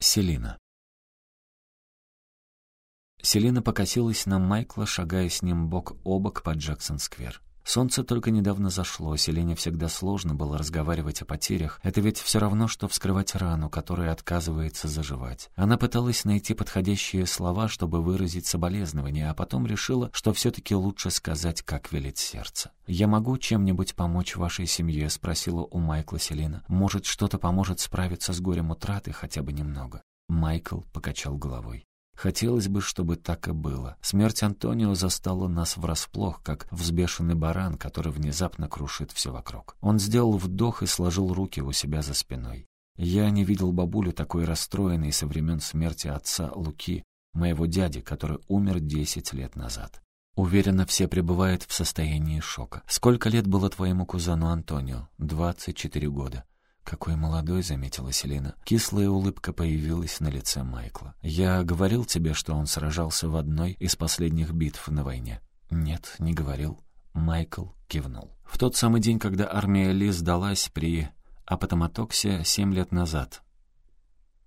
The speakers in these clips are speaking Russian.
Селина. Селина покосилась на Майкла, шагая с ним бок о бок по Джексон-сквер. Солнце только недавно зашло, Селине всегда сложно было разговаривать о потерях. Это ведь все равно, что вскрывать рану, которая отказывается заживать. Она пыталась найти подходящие слова, чтобы выразить соболезнования, а потом решила, что все-таки лучше сказать, как велит сердце. «Я могу чем-нибудь помочь вашей семье?» — спросила у Майкла Селина. «Может, что-то поможет справиться с горем утраты хотя бы немного?» Майкл покачал головой. Хотелось бы, чтобы так и было. Смерть Антонио застала нас врасплох, как взбешенный баран, который внезапно крушит все вокруг. Он сделал вдох и сложил руки у себя за спиной. Я не видел бабулю такой расстроенной со времен смерти отца Луки, моего дяди, который умер десять лет назад. Уверенно, все пребывают в состоянии шока. Сколько лет было твоему кузену Антонио? Двадцать четыре года. «Какой молодой», — заметила Селина. Кислая улыбка появилась на лице Майкла. «Я говорил тебе, что он сражался в одной из последних битв на войне?» «Нет, не говорил». Майкл кивнул. «В тот самый день, когда армия Ли сдалась при Апатоматоксе семь лет назад».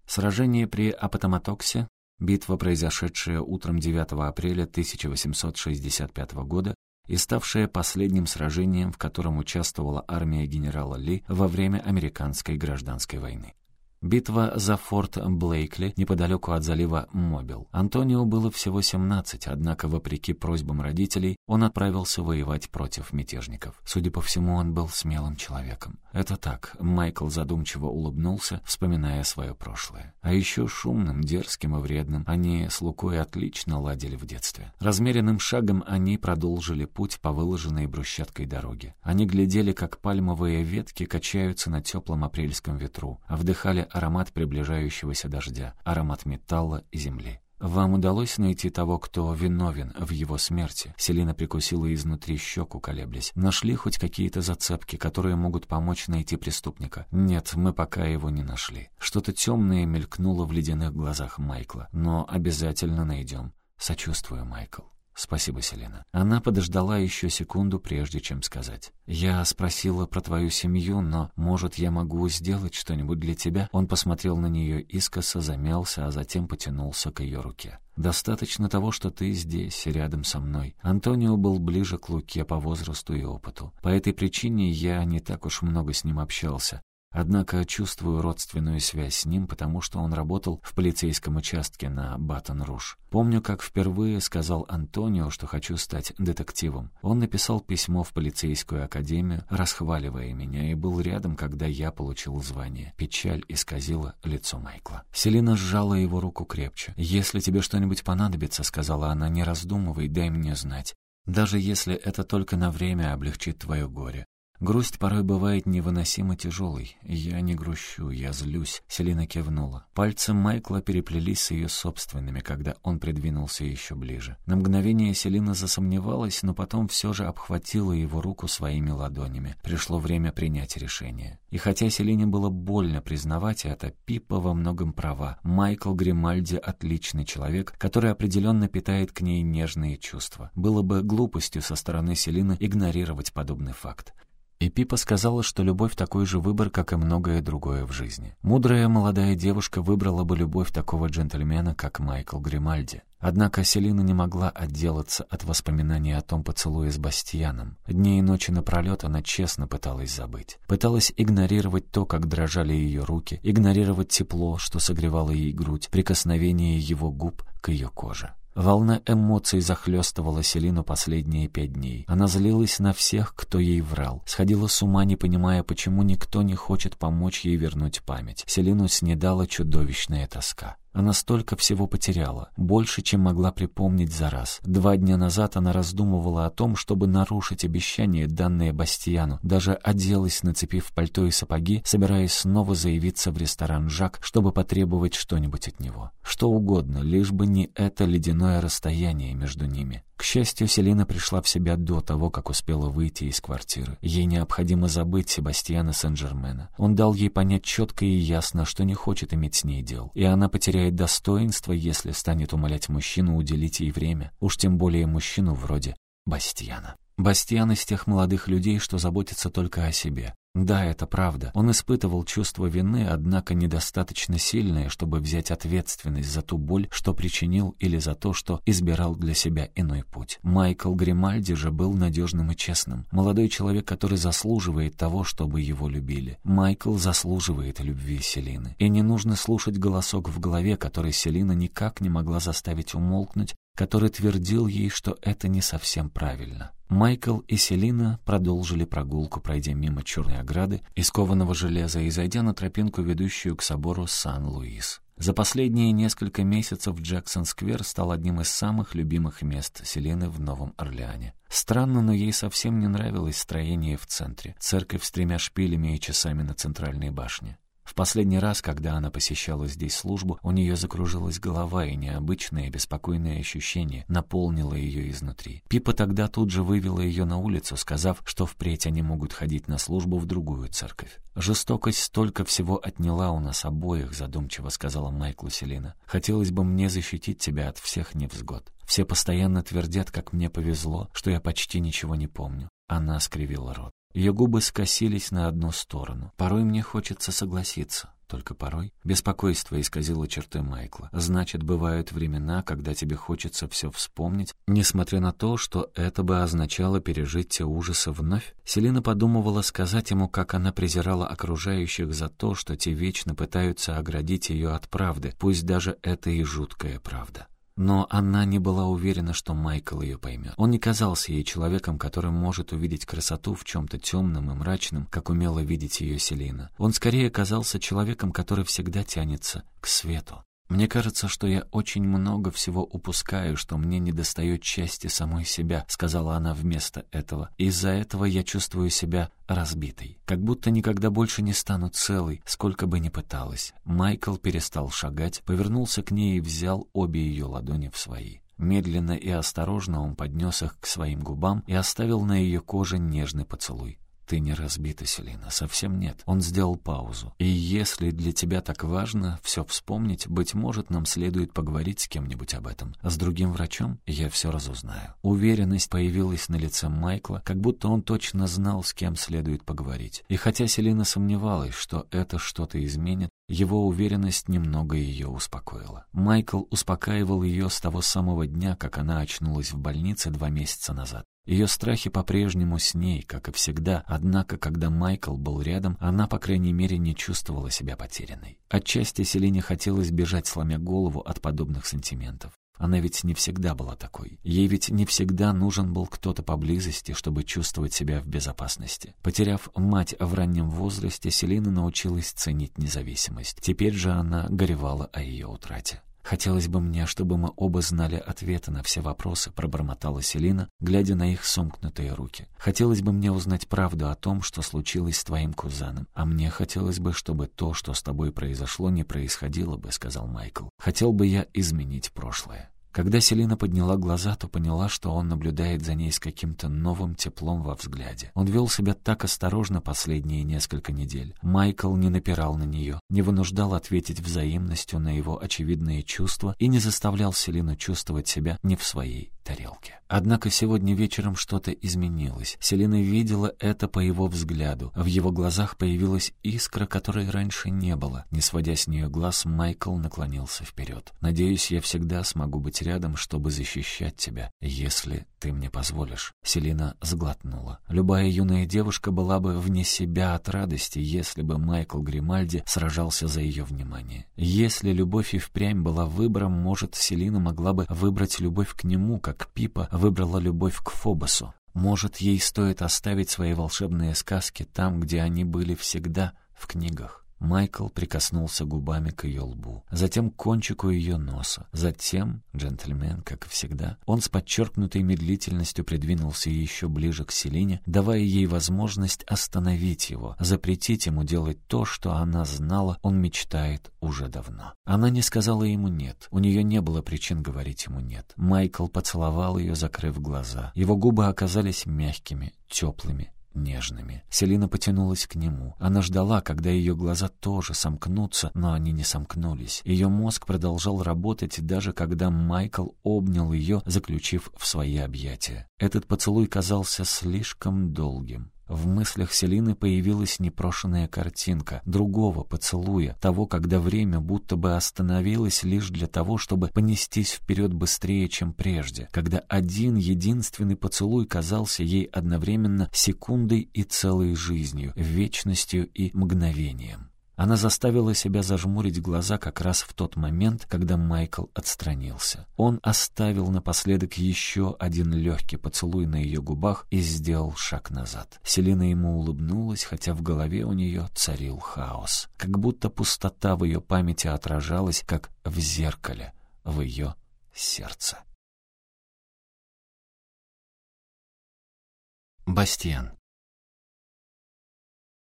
Сражение при Апатоматоксе Битва, произошедшая утром 9 апреля 1865 года, и ставшее последним сражением, в котором участвовала армия генерала Ли во время американской гражданской войны. Битва за форт Блейкли неподалеку от залива Мобил. Антонио было всего 17, однако, вопреки просьбам родителей, он отправился воевать против мятежников. Судя по всему, он был смелым человеком. Это так, Майкл задумчиво улыбнулся, вспоминая свое прошлое. А еще шумным, дерзким и вредным они с Лукой отлично ладили в детстве. Размеренным шагом они продолжили путь по выложенной брусчаткой дороге. Они глядели, как пальмовые ветки качаются на теплом апрельском ветру, а вдыхали аромат приближающегося дождя, аромат металла и земли. «Вам удалось найти того, кто виновен в его смерти?» Селина прикусила изнутри щеку, колеблясь. «Нашли хоть какие-то зацепки, которые могут помочь найти преступника?» «Нет, мы пока его не нашли». Что-то темное мелькнуло в ледяных глазах Майкла. «Но обязательно найдем. Сочувствую, Майкл». «Спасибо, Селена». Она подождала еще секунду, прежде чем сказать. «Я спросила про твою семью, но, может, я могу сделать что-нибудь для тебя?» Он посмотрел на нее искоса, замялся, а затем потянулся к ее руке. «Достаточно того, что ты здесь, рядом со мной». Антонио был ближе к Луке по возрасту и опыту. По этой причине я не так уж много с ним общался. Однако чувствую родственную связь с ним, потому что он работал в полицейском участке на Баттон-Руж. Помню, как впервые сказал Антонио, что хочу стать детективом. Он написал письмо в полицейскую академию, расхваливая меня, и был рядом, когда я получил звание. Печаль исказила лицо Майкла. Селина сжала его руку крепче. «Если тебе что-нибудь понадобится», — сказала она, — «не раздумывай, дай мне знать. Даже если это только на время облегчит твое горе. Грусть порой бывает невыносимо тяжелой. Я не грущу, я злюсь. Селина кивнула. Пальцы Майкла переплелись с ее собственными, когда он придвинулся еще ближе. На мгновение Селина засомневалась, но потом все же обхватила его руку своими ладонями. Пришло время принять решение. И хотя Селине было больно признавать это, Пипа во многом права. Майкл Гримальди — отличный человек, который определенно питает к ней нежные чувства. Было бы глупостью со стороны Селины игнорировать подобный факт. И Пипа сказала, что любовь такой же выбор, как и многое другое в жизни. Мудрая молодая девушка выбрала бы любовь такого джентльмена, как Майкл Гримальди. Однако Селина не могла отделаться от воспоминаний о том поцелуе с Бастьяном. Дни и ночи напролет она честно пыталась забыть. Пыталась игнорировать то, как дрожали ее руки, игнорировать тепло, что согревало ей грудь, прикосновение его губ к ее коже. Волна эмоций захлестывала Селину последние пять дней. Она злилась на всех, кто ей врал. Сходила с ума, не понимая, почему никто не хочет помочь ей вернуть память. Селину снедала чудовищная тоска. Она столько всего потеряла, больше, чем могла припомнить за раз. Два дня назад она раздумывала о том, чтобы нарушить обещание, данное Бастиану. Даже оделась, нацепив пальто и сапоги, собираясь снова заявиться в ресторан «Жак», чтобы потребовать что-нибудь от него. Что угодно, лишь бы не это ледяное расстояние между ними. К счастью, Селина пришла в себя до того, как успела выйти из квартиры. Ей необходимо забыть Себастьяна Сен-Жермена. Он дал ей понять четко и ясно, что не хочет иметь с ней дел. И она потеряет достоинство, если станет умолять мужчину уделить ей время. Уж тем более мужчину вроде Бастьяна. Бастьян из тех молодых людей, что заботятся только о себе. Да, это правда. Он испытывал чувство вины, однако недостаточно сильное, чтобы взять ответственность за ту боль, что причинил, или за то, что избирал для себя иной путь. Майкл Гримальди же был надежным и честным. Молодой человек, который заслуживает того, чтобы его любили. Майкл заслуживает любви Селины. И не нужно слушать голосок в голове, который Селина никак не могла заставить умолкнуть, который твердил ей, что это не совсем правильно. Майкл и Селина продолжили прогулку, пройдя мимо черной ограды из кованого железа и зайдя на тропинку, ведущую к собору Сан-Луис. За последние несколько месяцев Джексон-сквер стал одним из самых любимых мест Селины в Новом Орлеане. Странно, но ей совсем не нравилось строение в центре, церковь с тремя шпилями и часами на центральной башне. В последний раз, когда она посещала здесь службу, у нее закружилась голова, и необычное беспокойное ощущение наполнило ее изнутри. Пипа тогда тут же вывела ее на улицу, сказав, что впредь они могут ходить на службу в другую церковь. «Жестокость столько всего отняла у нас обоих», — задумчиво сказала Майклу Селина. «Хотелось бы мне защитить тебя от всех невзгод. Все постоянно твердят, как мне повезло, что я почти ничего не помню». Она скривила рот. Ее губы скосились на одну сторону. Порой мне хочется согласиться. Только порой беспокойство исказило черты Майкла. Значит, бывают времена, когда тебе хочется все вспомнить, несмотря на то, что это бы означало пережить те ужасы вновь. Селина подумывала сказать ему, как она презирала окружающих за то, что те вечно пытаются оградить ее от правды, пусть даже это и жуткая правда. Но она не была уверена, что Майкл ее поймет. Он не казался ей человеком, который может увидеть красоту в чем-то темном и мрачном, как умела видеть ее Селина. Он скорее казался человеком, который всегда тянется к свету. Мне кажется, что я очень много всего упускаю, что мне недостает части самой себя, сказала она вместо этого. Из-за этого я чувствую себя разбитой, как будто никогда больше не стану целой, сколько бы ни пыталась. Майкл перестал шагать, повернулся к ней и взял обе ее ладони в свои. Медленно и осторожно он поднес их к своим губам и оставил на ее коже нежный поцелуй. «Ты не разбита, Селина, совсем нет». Он сделал паузу. «И если для тебя так важно все вспомнить, быть может, нам следует поговорить с кем-нибудь об этом. С другим врачом я все разузнаю». Уверенность появилась на лице Майкла, как будто он точно знал, с кем следует поговорить. И хотя Селина сомневалась, что это что-то изменит, его уверенность немного ее успокоила. Майкл успокаивал ее с того самого дня, как она очнулась в больнице два месяца назад. Ее страхи по-прежнему с ней, как и всегда, однако, когда Майкл был рядом, она, по крайней мере, не чувствовала себя потерянной. Отчасти Селине хотелось бежать, сломя голову от подобных сантиментов. Она ведь не всегда была такой. Ей ведь не всегда нужен был кто-то поблизости, чтобы чувствовать себя в безопасности. Потеряв мать в раннем возрасте, Селина научилась ценить независимость. Теперь же она горевала о ее утрате. «Хотелось бы мне, чтобы мы оба знали ответы на все вопросы», — пробормотала Селина, глядя на их сомкнутые руки. «Хотелось бы мне узнать правду о том, что случилось с твоим кузеном. А мне хотелось бы, чтобы то, что с тобой произошло, не происходило бы», — сказал Майкл. «Хотел бы я изменить прошлое». Когда Селина подняла глаза, то поняла, что он наблюдает за ней с каким-то новым теплом во взгляде. Он вел себя так осторожно последние несколько недель. Майкл не напирал на нее, не вынуждал ответить взаимностью на его очевидные чувства и не заставлял Селину чувствовать себя не в своей тарелке. Однако сегодня вечером что-то изменилось. Селина видела это по его взгляду. В его глазах появилась искра, которой раньше не было. Не сводя с нее глаз, Майкл наклонился вперед. «Надеюсь, я всегда смогу быть рядом, чтобы защищать тебя, если ты мне позволишь». Селина сглотнула. Любая юная девушка была бы вне себя от радости, если бы Майкл Гримальди сражался за ее внимание. Если любовь и впрямь была выбором, может, Селина могла бы выбрать любовь к нему, как Пипа выбрала любовь к Фобосу. Может, ей стоит оставить свои волшебные сказки там, где они были всегда, в книгах. Майкл прикоснулся губами к ее лбу, затем к кончику ее носа. Затем, джентльмен, как и всегда, он с подчеркнутой медлительностью придвинулся еще ближе к Селине, давая ей возможность остановить его, запретить ему делать то, что она знала, он мечтает уже давно. Она не сказала ему «нет», у нее не было причин говорить ему «нет». Майкл поцеловал ее, закрыв глаза. Его губы оказались мягкими, теплыми, нежными. Селина потянулась к нему. Она ждала, когда ее глаза тоже сомкнутся, но они не сомкнулись. Ее мозг продолжал работать, даже когда Майкл обнял ее, заключив в свои объятия. Этот поцелуй казался слишком долгим. В мыслях Селины появилась непрошенная картинка другого поцелуя, того, когда время будто бы остановилось лишь для того, чтобы понестись вперед быстрее, чем прежде, когда один единственный поцелуй казался ей одновременно секундой и целой жизнью, вечностью и мгновением. Она заставила себя зажмурить глаза как раз в тот момент, когда Майкл отстранился. Он оставил напоследок еще один легкий поцелуй на ее губах и сделал шаг назад. Селина ему улыбнулась, хотя в голове у нее царил хаос. Как будто пустота в ее памяти отражалась, как в зеркале, в ее сердце. Бастиан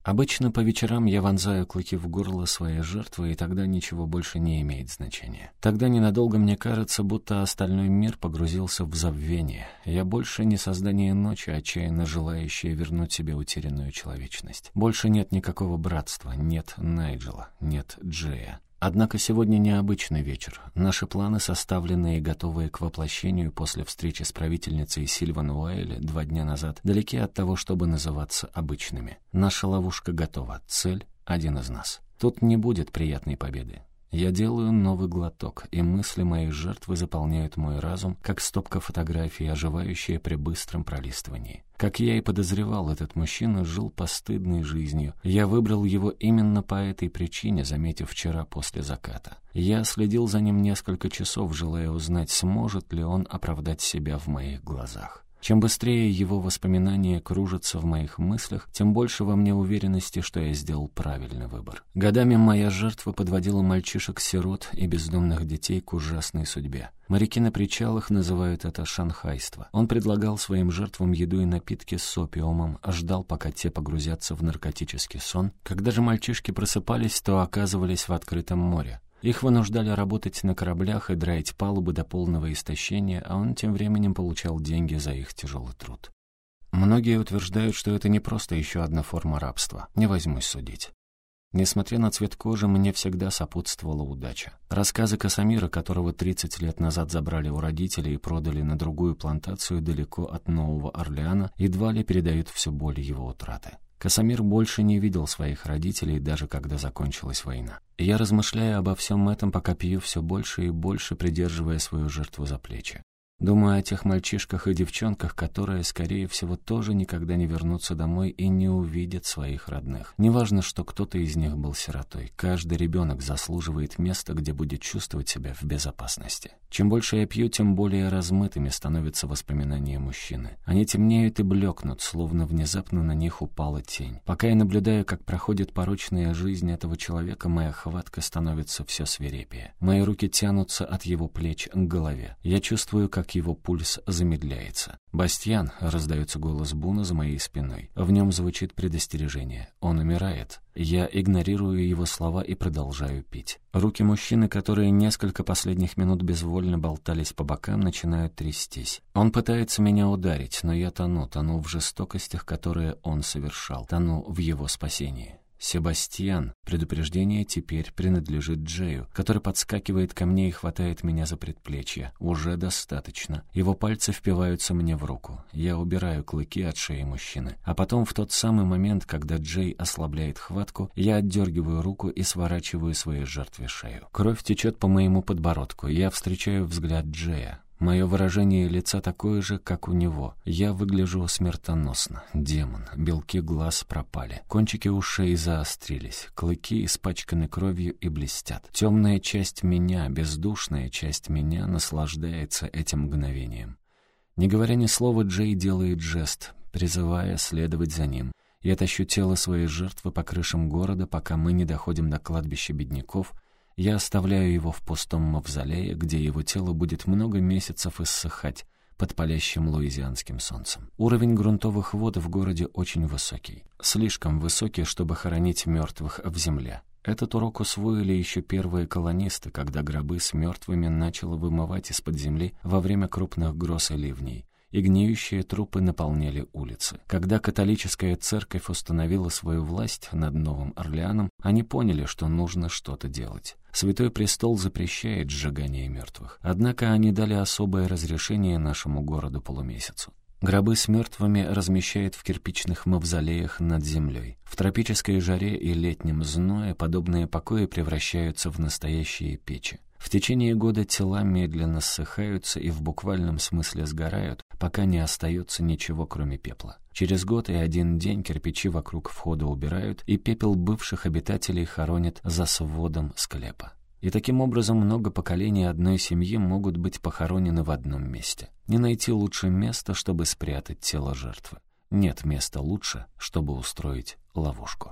Обычно по вечерам я вонзаю клыки в горло своей жертвы, и тогда ничего больше не имеет значения. Тогда ненадолго мне кажется, будто остальной мир погрузился в забвение. Я больше не создание ночи, отчаянно желающее вернуть себе утерянную человечность. Больше нет никакого братства, нет Найджела, нет Джея. Однако сегодня необычный вечер. Наши планы, составленные и готовые к воплощению после встречи с правительницей Сильван Уайли два дня назад, далеки от того, чтобы называться обычными. Наша ловушка готова. Цель — один из нас. Тут не будет приятной победы. Я делаю новый глоток, и мысли моей жертвы заполняют мой разум, как стопка фотографий, оживающая при быстром пролистывании. Как я и подозревал, этот мужчина жил постыдной жизнью. Я выбрал его именно по этой причине, заметив вчера после заката. Я следил за ним несколько часов, желая узнать, сможет ли он оправдать себя в моих глазах. Чем быстрее его воспоминания кружатся в моих мыслях, тем больше во мне уверенности, что я сделал правильный выбор. Годами моя жертва подводила мальчишек-сирот и бездомных детей к ужасной судьбе. Моряки на причалах называют это шанхайство. Он предлагал своим жертвам еду и напитки с опиумом, а ждал, пока те погрузятся в наркотический сон. Когда же мальчишки просыпались, то оказывались в открытом море. Их вынуждали работать на кораблях и драить палубы до полного истощения, а он тем временем получал деньги за их тяжелый труд. Многие утверждают, что это не просто еще одна форма рабства. Не возьмусь судить. Несмотря на цвет кожи, мне всегда сопутствовала удача. Рассказы Касамира, которого 30 лет назад забрали у родителей и продали на другую плантацию далеко от Нового Орлеана, едва ли передают всю боль его утраты. Касамир больше не видел своих родителей, даже когда закончилась война. я размышляю обо всем этом, пока пью все больше и больше, придерживая свою жертву за плечи. Думаю о тех мальчишках и девчонках, которые, скорее всего, тоже никогда не вернутся домой и не увидят своих родных. Неважно, что кто-то из них был сиротой. Каждый ребенок заслуживает места, где будет чувствовать себя в безопасности. Чем больше я пью, тем более размытыми становятся воспоминания мужчины. Они темнеют и блекнут, словно внезапно на них упала тень. Пока я наблюдаю, как проходит порочная жизнь этого человека, моя хватка становится все свирепее. Мои руки тянутся от его плеч к голове. Я чувствую, как его пульс замедляется. «Бастьян!» — раздается голос Буна за моей спиной. В нем звучит предостережение. Он умирает. Я игнорирую его слова и продолжаю пить. Руки мужчины, которые несколько последних минут безвольно болтались по бокам, начинают трястись. Он пытается меня ударить, но я тону, тону в жестокостях, которые он совершал, тону в его спасении. «Себастьян, предупреждение теперь принадлежит Джею, который подскакивает ко мне и хватает меня за предплечье. Уже достаточно. Его пальцы впиваются мне в руку. Я убираю клыки от шеи мужчины. А потом, в тот самый момент, когда Джей ослабляет хватку, я отдергиваю руку и сворачиваю своей жертве шею. Кровь течет по моему подбородку. Я встречаю взгляд Джея. Мое выражение лица такое же, как у него. Я выгляжу смертоносно. Демон. Белки глаз пропали. Кончики ушей заострились. Клыки испачканы кровью и блестят. Темная часть меня, бездушная часть меня наслаждается этим мгновением. Не говоря ни слова, Джей делает жест, призывая следовать за ним. Я тащу тело своей жертвы по крышам города, пока мы не доходим до кладбища бедняков, я оставляю его в пустом мавзолее, где его тело будет много месяцев иссыхать под палящим луизианским солнцем. Уровень грунтовых вод в городе очень высокий. Слишком высокий, чтобы хоронить мертвых в земле. Этот урок усвоили еще первые колонисты, когда гробы с мертвыми начало вымывать из-под земли во время крупных гроз и ливней и гниющие трупы наполняли улицы. Когда католическая церковь установила свою власть над Новым Орлеаном, они поняли, что нужно что-то делать. Святой престол запрещает сжигание мертвых. Однако они дали особое разрешение нашему городу полумесяцу. Гробы с мертвыми размещают в кирпичных мавзолеях над землей. В тропической жаре и летнем зное подобные покои превращаются в настоящие печи. В течение года тела медленно ссыхаются и в буквальном смысле сгорают, пока не остается ничего, кроме пепла. Через год и один день кирпичи вокруг входа убирают, и пепел бывших обитателей хоронят за сводом склепа. И таким образом много поколений одной семьи могут быть похоронены в одном месте. Не найти лучше места, чтобы спрятать тело жертвы. Нет места лучше, чтобы устроить ловушку.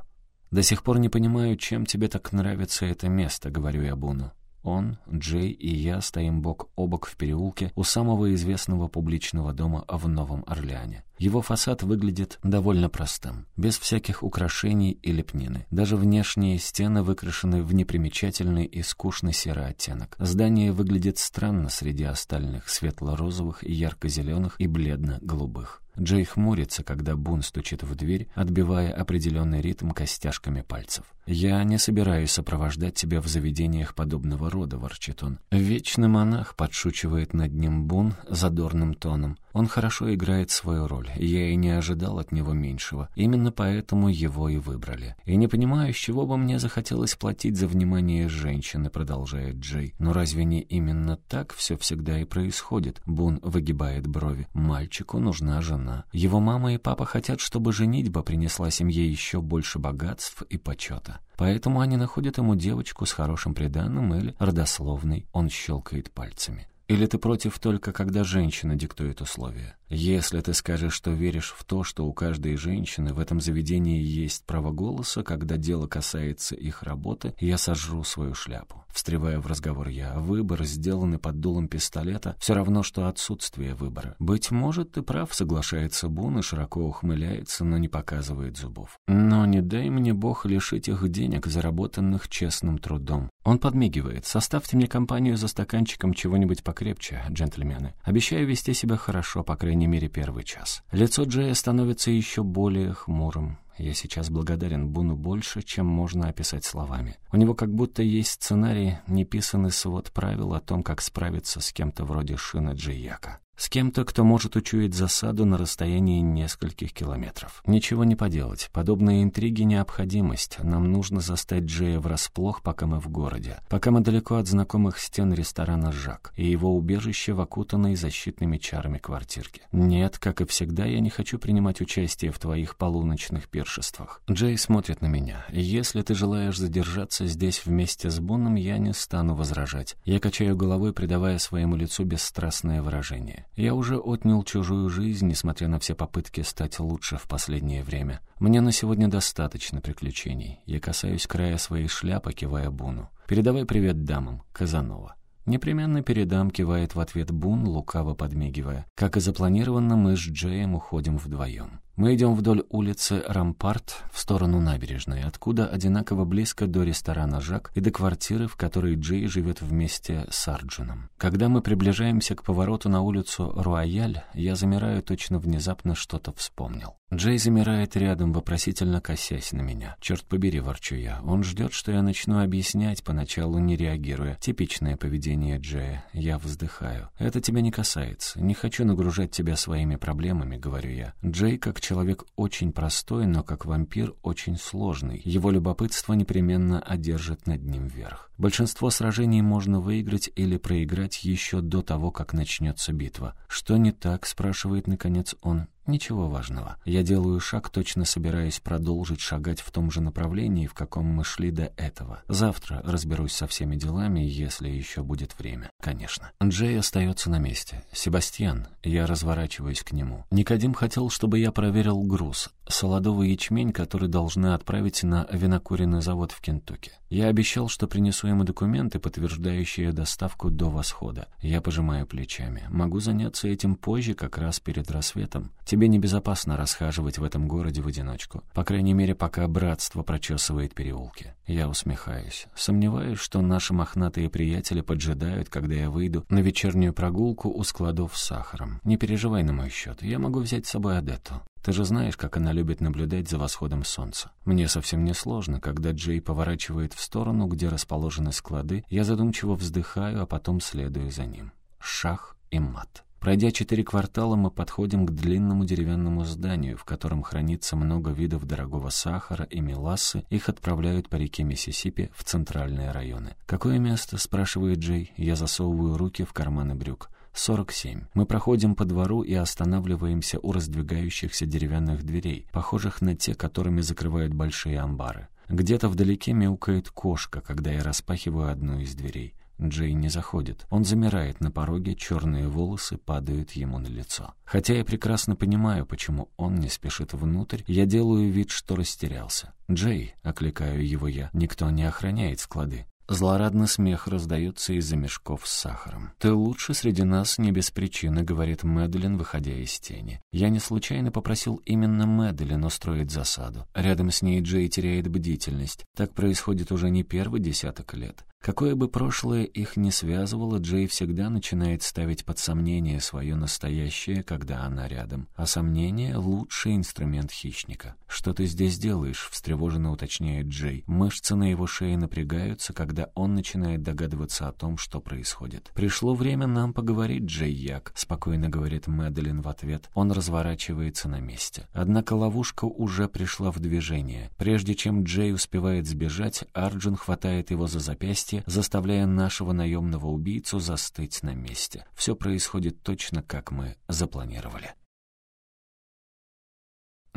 «До сих пор не понимаю, чем тебе так нравится это место», — говорю я Буну. Он, Джей и я стоим бок о бок в переулке у самого известного публичного дома в Новом Орлеане. Его фасад выглядит довольно простым, без всяких украшений и лепнины. Даже внешние стены выкрашены в непримечательный и скучный серый оттенок. Здание выглядит странно среди остальных светло-розовых, ярко-зеленых и бледно-голубых. Джей хмурится, когда Бун стучит в дверь, отбивая определенный ритм костяшками пальцев. «Я не собираюсь сопровождать тебя в заведениях подобного рода», — ворчит он. «Вечный монах», — подшучивает над ним Бун задорным тоном. Он хорошо играет свою роль, я и не ожидал от него меньшего. Именно поэтому его и выбрали. И не понимаю, с чего бы мне захотелось платить за внимание женщины, продолжает Джей. Но разве не именно так все всегда и происходит? Бун выгибает брови. Мальчику нужна жена. Его мама и папа хотят, чтобы женитьба принесла семье еще больше богатств и почета. Поэтому они находят ему девочку с хорошим приданным или родословной. Он щелкает пальцами. Или ты против только, когда женщина диктует условия? Если ты скажешь, что веришь в то, что у каждой женщины в этом заведении есть право голоса, когда дело касается их работы, я сожру свою шляпу. Встревая в разговор я, выбор, сделанный под дулом пистолета, все равно, что отсутствие выбора. «Быть может, ты прав», — соглашается Бун и широко ухмыляется, но не показывает зубов. «Но не дай мне Бог лишить их денег, заработанных честным трудом. Он подмигивает. «Составьте мне компанию за стаканчиком чего-нибудь покрепче, джентльмены. Обещаю вести себя хорошо, по крайней мере, первый час». Лицо Джея становится еще более хмурым. Я сейчас благодарен Буну больше, чем можно описать словами. У него как будто есть сценарий, неписанный свод правил о том, как справиться с кем-то вроде Шина Джияка. С кем-то, кто может учуять засаду на расстоянии нескольких километров. Ничего не поделать. Подобные интриги — необходимость. Нам нужно застать Джея врасплох, пока мы в городе. Пока мы далеко от знакомых стен ресторана «Жак» и его убежище в окутанной защитными чарами квартирке. Нет, как и всегда, я не хочу принимать участие в твоих полуночных пиршествах. Джей смотрит на меня. Если ты желаешь задержаться здесь вместе с Бонном, я не стану возражать. Я качаю головой, придавая своему лицу бесстрастное выражение. Я уже отнял чужую жизнь, несмотря на все попытки стать лучше в последнее время. Мне на сегодня достаточно приключений. Я касаюсь края своей шляпы, кивая Буну. «Передавай привет дамам, Казанова». «Непременно передам», — кивает в ответ Бун, лукаво подмигивая. Как и запланировано, мы с Джеем уходим вдвоем. Мы идем вдоль улицы Рампарт в сторону набережной, откуда одинаково близко до ресторана «Жак» и до квартиры, в которой Джей живет вместе с Арджуном. Когда мы приближаемся к повороту на улицу Руаяль, я замираю, точно внезапно что-то вспомнил. Джей замирает рядом, вопросительно косясь на меня. «Черт побери», — ворчу я. Он ждет, что я начну объяснять, поначалу не реагируя. Типичное поведение Джея. Я вздыхаю. «Это тебя не касается. Не хочу нагружать тебя своими проблемами», — говорю я. Джей, как человек очень простой, но как вампир очень сложный. Его любопытство непременно одержит над ним верх. Большинство сражений можно выиграть или проиграть еще до того, как начнется битва. «Что не так?» — спрашивает, наконец, он. Ничего важного. Я делаю шаг, точно собираясь продолжить шагать в том же направлении, в каком мы шли до этого. Завтра разберусь со всеми делами, если еще будет время. Конечно. Джей остается на месте. Себастьян. Я разворачиваюсь к нему. Никодим хотел, чтобы я проверил груз. Солодовый ячмень, который должны отправить на винокуренный завод в Кентукки. Я обещал, что принесу ему документы, подтверждающие доставку до восхода. Я пожимаю плечами. Могу заняться этим позже, как раз перед рассветом. Тебе небезопасно расхаживать в этом городе в одиночку. По крайней мере, пока братство прочесывает переулки. Я усмехаюсь. Сомневаюсь, что наши мохнатые приятели поджидают, когда я выйду на вечернюю прогулку у складов с сахаром. Не переживай на мой счет. Я могу взять с собой Адетту. Ты же знаешь, как она любит наблюдать за восходом солнца. Мне совсем не сложно, когда Джей поворачивает в сторону, где расположены склады, я задумчиво вздыхаю, а потом следую за ним. Шах и мат. Пройдя четыре квартала, мы подходим к длинному деревянному зданию, в котором хранится много видов дорогого сахара и мелассы. Их отправляют по реке Миссисипи в центральные районы. «Какое место?» — спрашивает Джей. Я засовываю руки в карманы брюк. 47. Мы проходим по двору и останавливаемся у раздвигающихся деревянных дверей, похожих на те, которыми закрывают большие амбары. Где-то вдалеке мяукает кошка, когда я распахиваю одну из дверей. Джей не заходит. Он замирает на пороге, черные волосы падают ему на лицо. Хотя я прекрасно понимаю, почему он не спешит внутрь, я делаю вид, что растерялся. «Джей», — окликаю его я, — «никто не охраняет склады». Злорадный смех раздается из-за мешков с сахаром. «Ты лучше среди нас не без причины», — говорит Мэдалин, выходя из тени. «Я не случайно попросил именно Мэдалин устроить засаду. Рядом с ней Джей теряет бдительность. Так происходит уже не первый десяток лет. Какое бы прошлое их не связывало, Джей всегда начинает ставить под сомнение свое настоящее, когда она рядом. А сомнение — лучший инструмент хищника. «Что ты здесь делаешь?» — встревоженно уточняет Джей. Мышцы на его шее напрягаются, когда он начинает догадываться о том, что происходит. «Пришло время нам поговорить, Джей Як», — спокойно говорит Мэдалин в ответ. Он разворачивается на месте. Однако ловушка уже пришла в движение. Прежде чем Джей успевает сбежать, Арджун хватает его за запястье, месте, заставляя нашего наемного убийцу застыть на месте. Все происходит точно, как мы запланировали.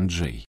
Джей.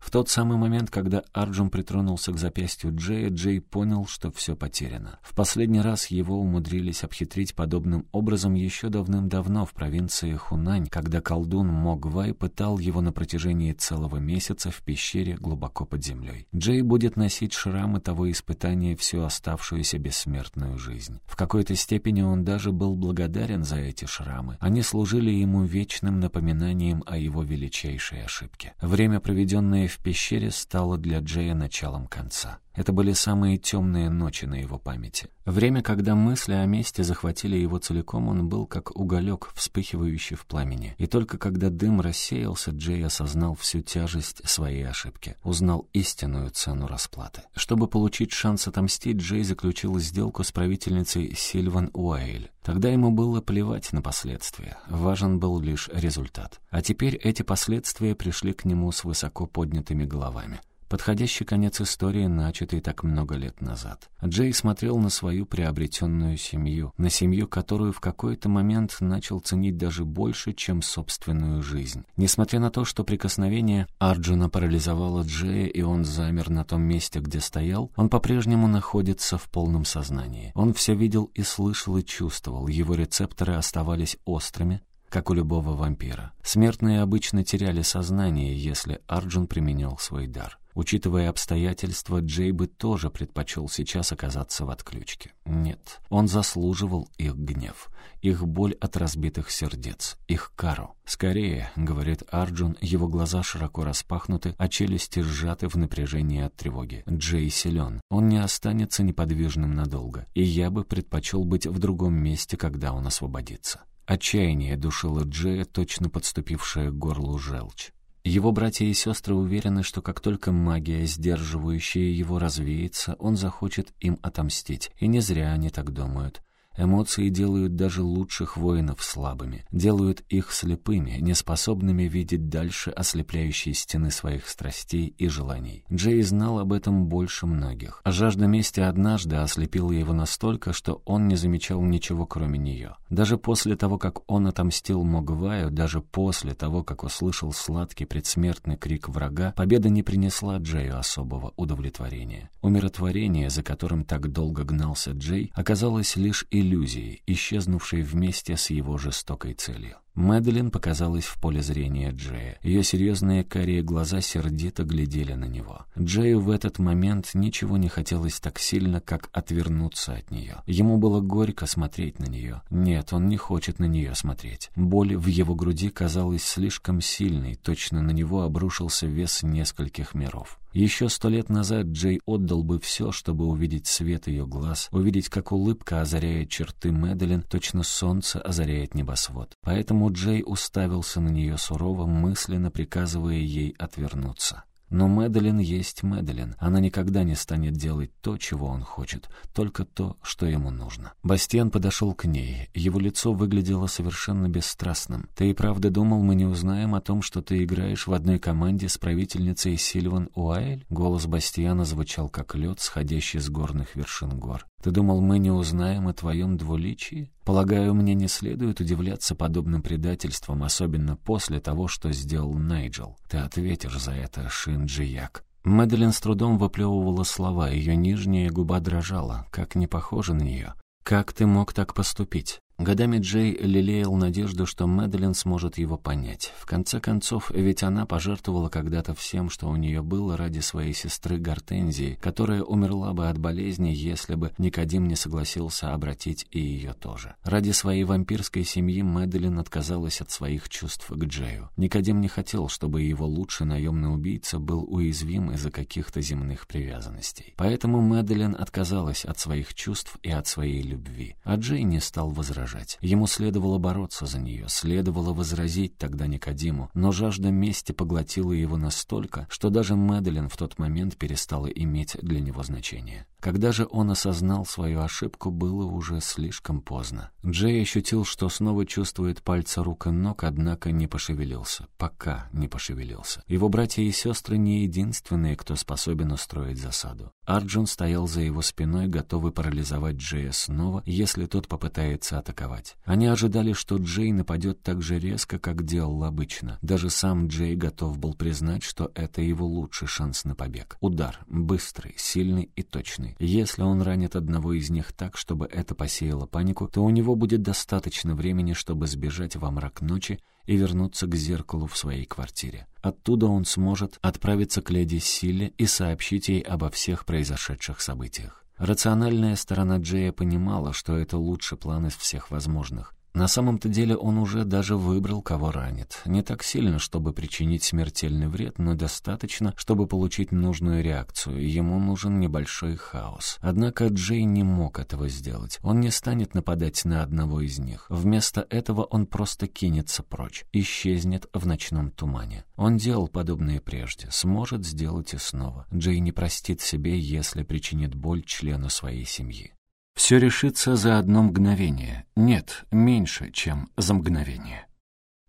В тот самый момент, когда Арджун притронулся к запястью Джея, Джей понял, что все потеряно. В последний раз его умудрились обхитрить подобным образом еще давным-давно в провинции Хунань, когда колдун Могвай пытал его на протяжении целого месяца в пещере глубоко под землей. Джей будет носить шрамы того испытания всю оставшуюся бессмертную жизнь. В какой-то степени он даже был благодарен за эти шрамы. Они служили ему вечным напоминанием о его величайшей ошибке. Время, проведенное в пещере стало для Джея началом конца. Это были самые темные ночи на его памяти. Время, когда мысли о месте захватили его целиком, он был как уголек, вспыхивающий в пламени. И только когда дым рассеялся, Джей осознал всю тяжесть своей ошибки, узнал истинную цену расплаты. Чтобы получить шанс отомстить, Джей заключил сделку с правительницей Сильван Уайль. Тогда ему было плевать на последствия, важен был лишь результат. А теперь эти последствия пришли к нему с высоко поднятыми головами. Подходящий конец истории, начатый так много лет назад. Джей смотрел на свою приобретенную семью, на семью, которую в какой-то момент начал ценить даже больше, чем собственную жизнь. Несмотря на то, что прикосновение Арджуна парализовало Джея, и он замер на том месте, где стоял, он по-прежнему находится в полном сознании. Он все видел и слышал и чувствовал, его рецепторы оставались острыми, как у любого вампира. Смертные обычно теряли сознание, если Арджун применял свой дар. Учитывая обстоятельства, Джей бы тоже предпочел сейчас оказаться в отключке. Нет, он заслуживал их гнев, их боль от разбитых сердец, их кару. «Скорее», — говорит Арджун, его глаза широко распахнуты, а челюсти сжаты в напряжении от тревоги. Джей силен, он не останется неподвижным надолго, и я бы предпочел быть в другом месте, когда он освободится. Отчаяние душило Джея, точно подступившее к горлу желчь. Его братья и сестры уверены, что как только магия, сдерживающая его, развеется, он захочет им отомстить. И не зря они так думают. Эмоции делают даже лучших воинов слабыми, делают их слепыми, неспособными видеть дальше ослепляющие стены своих страстей и желаний. Джей знал об этом больше многих. А жажда мести однажды ослепила его настолько, что он не замечал ничего, кроме нее. Даже после того, как он отомстил Могваю, даже после того, как услышал сладкий предсмертный крик врага, победа не принесла Джею особого удовлетворения. Умиротворение, за которым так долго гнался Джей, оказалось лишь и иллюзией, исчезнувшей вместе с его жестокой целью. Мэдалин показалась в поле зрения Джея. Ее серьезные карие глаза сердито глядели на него. Джею в этот момент ничего не хотелось так сильно, как отвернуться от нее. Ему было горько смотреть на нее. Нет, он не хочет на нее смотреть. Боль в его груди казалась слишком сильной, точно на него обрушился вес нескольких миров. Еще сто лет назад Джей отдал бы все, чтобы увидеть свет ее глаз, увидеть, как улыбка озаряет черты Мэдалин, точно солнце озаряет небосвод. Поэтому Джей уставился на нее сурово, мысленно приказывая ей отвернуться. Но Мэдалин есть Мэдалин. Она никогда не станет делать то, чего он хочет, только то, что ему нужно. Бастиан подошел к ней. Его лицо выглядело совершенно бесстрастным. «Ты и правда думал, мы не узнаем о том, что ты играешь в одной команде с правительницей Сильван Уайль?» Голос Бастиана звучал как лед, сходящий с горных вершин гор. «Ты думал, мы не узнаем о твоем двуличии? Полагаю, мне не следует удивляться подобным предательством, особенно после того, что сделал Найджел. Ты ответишь за это, Шинджияк». Мэдалин с трудом выплевывала слова, ее нижняя губа дрожала, как не похоже на нее. «Как ты мог так поступить?» Годами Джей лелеял надежду, что Мэдалин сможет его понять. В конце концов, ведь она пожертвовала когда-то всем, что у нее было ради своей сестры Гортензии, которая умерла бы от болезни, если бы Никодим не согласился обратить и ее тоже. Ради своей вампирской семьи Мэдалин отказалась от своих чувств к Джею. Никодим не хотел, чтобы его лучший наемный убийца был уязвим из-за каких-то земных привязанностей. Поэтому Мэдалин отказалась от своих чувств и от своей любви. А Джей не стал возражать возражать. Ему следовало бороться за нее, следовало возразить тогда Никодиму, но жажда мести поглотила его настолько, что даже Мэдалин в тот момент перестала иметь для него значение. Когда же он осознал свою ошибку, было уже слишком поздно. Джей ощутил, что снова чувствует пальцы рук и ног, однако не пошевелился. Пока не пошевелился. Его братья и сестры не единственные, кто способен устроить засаду. Арджун стоял за его спиной, готовый парализовать Джея снова, если тот попытается атаковать. Они ожидали, что Джей нападет так же резко, как делал обычно. Даже сам Джей готов был признать, что это его лучший шанс на побег. Удар. Быстрый, сильный и точный. Если он ранит одного из них так, чтобы это посеяло панику, то у него будет достаточно времени, чтобы сбежать во мрак ночи и вернуться к зеркалу в своей квартире. Оттуда он сможет отправиться к леди Силе и сообщить ей обо всех произошедших событиях. Рациональная сторона Джея понимала, что это лучший план из всех возможных. На самом-то деле он уже даже выбрал, кого ранит. Не так сильно, чтобы причинить смертельный вред, но достаточно, чтобы получить нужную реакцию. Ему нужен небольшой хаос. Однако Джей не мог этого сделать. Он не станет нападать на одного из них. Вместо этого он просто кинется прочь, исчезнет в ночном тумане. Он делал подобное прежде, сможет сделать и снова. Джей не простит себе, если причинит боль члену своей семьи. Все решится за одно мгновение. Нет, меньше, чем за мгновение.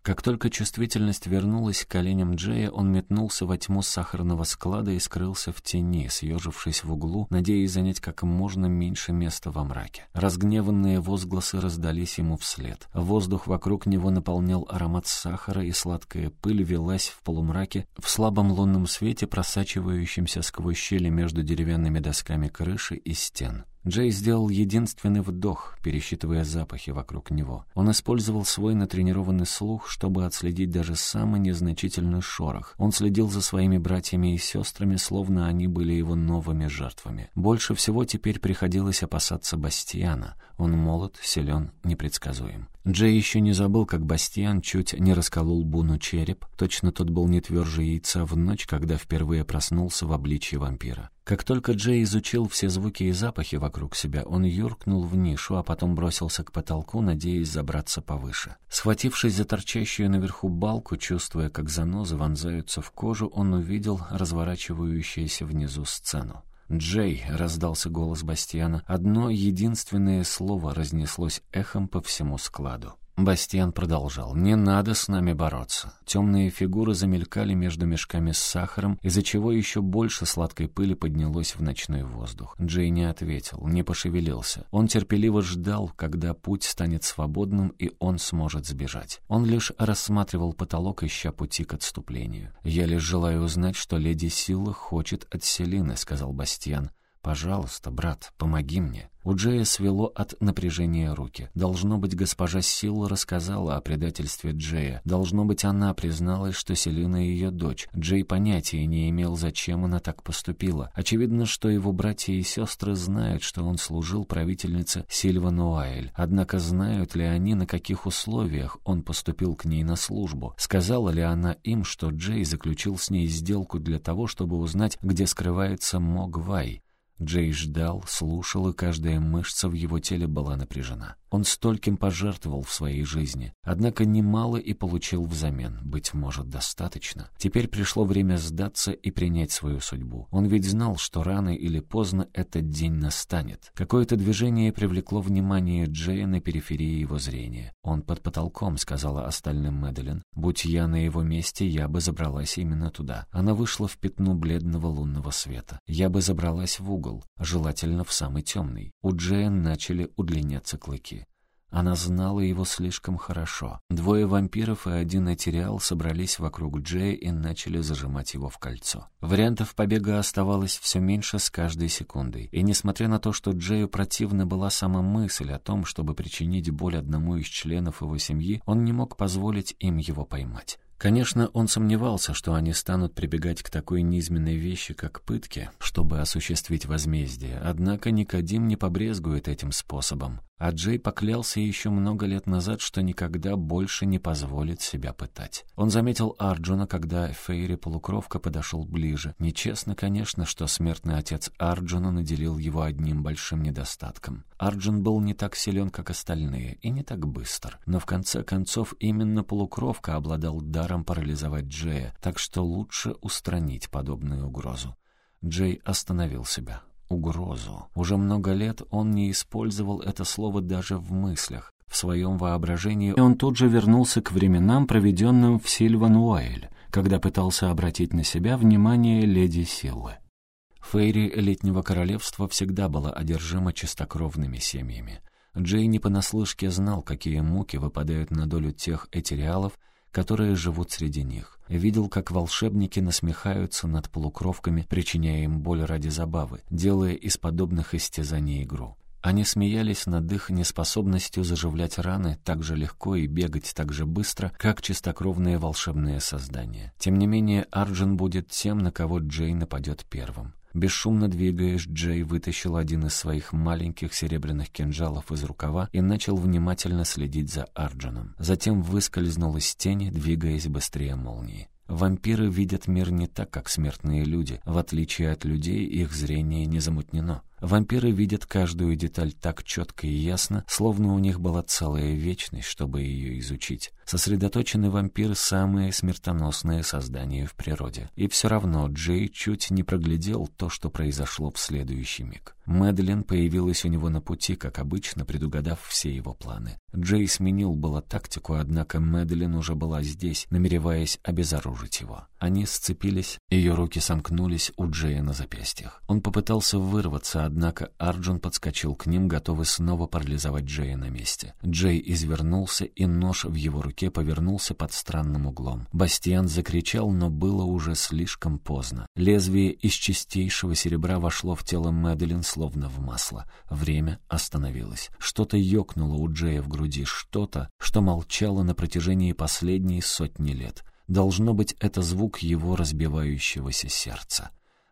Как только чувствительность вернулась к коленям Джея, он метнулся во тьму сахарного склада и скрылся в тени, съежившись в углу, надеясь занять как можно меньше места во мраке. Разгневанные возгласы раздались ему вслед. Воздух вокруг него наполнял аромат сахара, и сладкая пыль велась в полумраке, в слабом лунном свете, просачивающемся сквозь щели между деревянными досками крыши и стен. Джей сделал единственный вдох, пересчитывая запахи вокруг него. Он использовал свой натренированный слух, чтобы отследить даже самый незначительный шорох. Он следил за своими братьями и сестрами, словно они были его новыми жертвами. Больше всего теперь приходилось опасаться Бастиана. Он молод, силен, непредсказуем. Джей еще не забыл, как Бастиан чуть не расколол Буну череп. Точно тот был не тверже яйца в ночь, когда впервые проснулся в обличье вампира. Как только Джей изучил все звуки и запахи вокруг себя, он юркнул в нишу, а потом бросился к потолку, надеясь забраться повыше. Схватившись за торчащую наверху балку, чувствуя, как занозы вонзаются в кожу, он увидел разворачивающуюся внизу сцену. «Джей!» — раздался голос Бастиана. Одно единственное слово разнеслось эхом по всему складу. Бастиан продолжал. «Не надо с нами бороться». Темные фигуры замелькали между мешками с сахаром, из-за чего еще больше сладкой пыли поднялось в ночной воздух. Джей не ответил, не пошевелился. Он терпеливо ждал, когда путь станет свободным, и он сможет сбежать. Он лишь рассматривал потолок, ища пути к отступлению. «Я лишь желаю узнать, что леди Сила хочет от Селины», — сказал Бастиан. «Пожалуйста, брат, помоги мне». У Джея свело от напряжения руки. Должно быть, госпожа Силла рассказала о предательстве Джея. Должно быть, она призналась, что Селина ее дочь. Джей понятия не имел, зачем она так поступила. Очевидно, что его братья и сестры знают, что он служил правительнице Сильва Нуайль. Однако знают ли они, на каких условиях он поступил к ней на службу? Сказала ли она им, что Джей заключил с ней сделку для того, чтобы узнать, где скрывается Могвай? Джей ждал, слушал, и каждая мышца в его теле была напряжена. Он стольким пожертвовал в своей жизни. Однако немало и получил взамен. Быть может, достаточно. Теперь пришло время сдаться и принять свою судьбу. Он ведь знал, что рано или поздно этот день настанет. Какое-то движение привлекло внимание Джея на периферии его зрения. «Он под потолком», — сказала остальным Мэдалин. «Будь я на его месте, я бы забралась именно туда». Она вышла в пятну бледного лунного света. «Я бы забралась в угол, желательно в самый темный». У Джея начали удлиняться клыки. Она знала его слишком хорошо. Двое вампиров и один этериал собрались вокруг Джея и начали зажимать его в кольцо. Вариантов побега оставалось все меньше с каждой секундой. И несмотря на то, что Джею противна была сама мысль о том, чтобы причинить боль одному из членов его семьи, он не мог позволить им его поймать. Конечно, он сомневался, что они станут прибегать к такой низменной вещи, как пытки, чтобы осуществить возмездие, однако Никодим не побрезгует этим способом. А Джей поклялся еще много лет назад, что никогда больше не позволит себя пытать. Он заметил Арджуна, когда Фейри-полукровка подошел ближе. Нечестно, конечно, что смертный отец Арджуна наделил его одним большим недостатком. Арджун был не так силен, как остальные, и не так быстр. Но в конце концов именно полукровка обладал даром парализовать Джея, так что лучше устранить подобную угрозу. Джей остановил себя угрозу. Уже много лет он не использовал это слово даже в мыслях. В своем воображении он тут же вернулся к временам, проведенным в Сильван-Уайль, когда пытался обратить на себя внимание леди Силлы. Фейри летнего королевства всегда была одержима чистокровными семьями. Джей не понаслышке знал, какие муки выпадают на долю тех этериалов, которые живут среди них. Видел, как волшебники насмехаются над полукровками, причиняя им боль ради забавы, делая из подобных истязаний игру. Они смеялись над их неспособностью заживлять раны так же легко и бегать так же быстро, как чистокровные волшебные создания. Тем не менее, Арджин будет тем, на кого Джей нападет первым. Бесшумно двигаясь, Джей вытащил один из своих маленьких серебряных кинжалов из рукава и начал внимательно следить за Арджуном. Затем выскользнул из тени, двигаясь быстрее молнии. Вампиры видят мир не так, как смертные люди. В отличие от людей, их зрение не замутнено. Вампиры видят каждую деталь так четко и ясно, словно у них была целая вечность, чтобы ее изучить. Сосредоточенный вампир — самые смертоносные создания в природе. И все равно Джей чуть не проглядел то, что произошло в следующий миг. Мэдлин появилась у него на пути, как обычно, предугадав все его планы. Джей сменил было тактику, однако Мэдлин уже была здесь, намереваясь обезоружить его. Они сцепились, ее руки сомкнулись у Джея на запястьях. Он попытался вырваться, однако Арджун подскочил к ним, готовый снова парализовать Джея на месте. Джей извернулся, и нож в его руке повернулся под странным углом. Бастиан закричал, но было уже слишком поздно. Лезвие из чистейшего серебра вошло в тело Мэдлин словно в масло. Время остановилось. Что-то ёкнуло у Джея в груди, что-то, что молчало на протяжении последней сотни лет. Должно быть, это звук его разбивающегося сердца.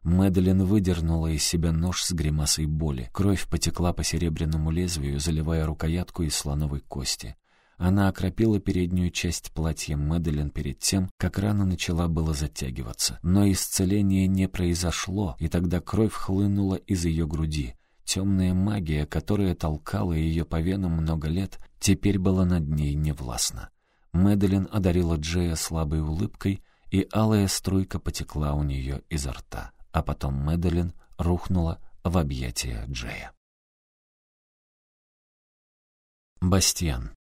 Мэдалин выдернула из себя нож с гримасой боли. Кровь потекла по серебряному лезвию, заливая рукоятку из слоновой кости. Она окропила переднюю часть платья Мэдалин перед тем, как рана начала было затягиваться. Но исцеление не произошло, и тогда кровь хлынула из ее груди. Темная магия, которая толкала ее по венам много лет, теперь была над ней невластна. Мэдалин одарила Джея слабой улыбкой, и алая струйка потекла у нее изо рта. А потом Мэдалин рухнула в объятия Джея. Бастиан.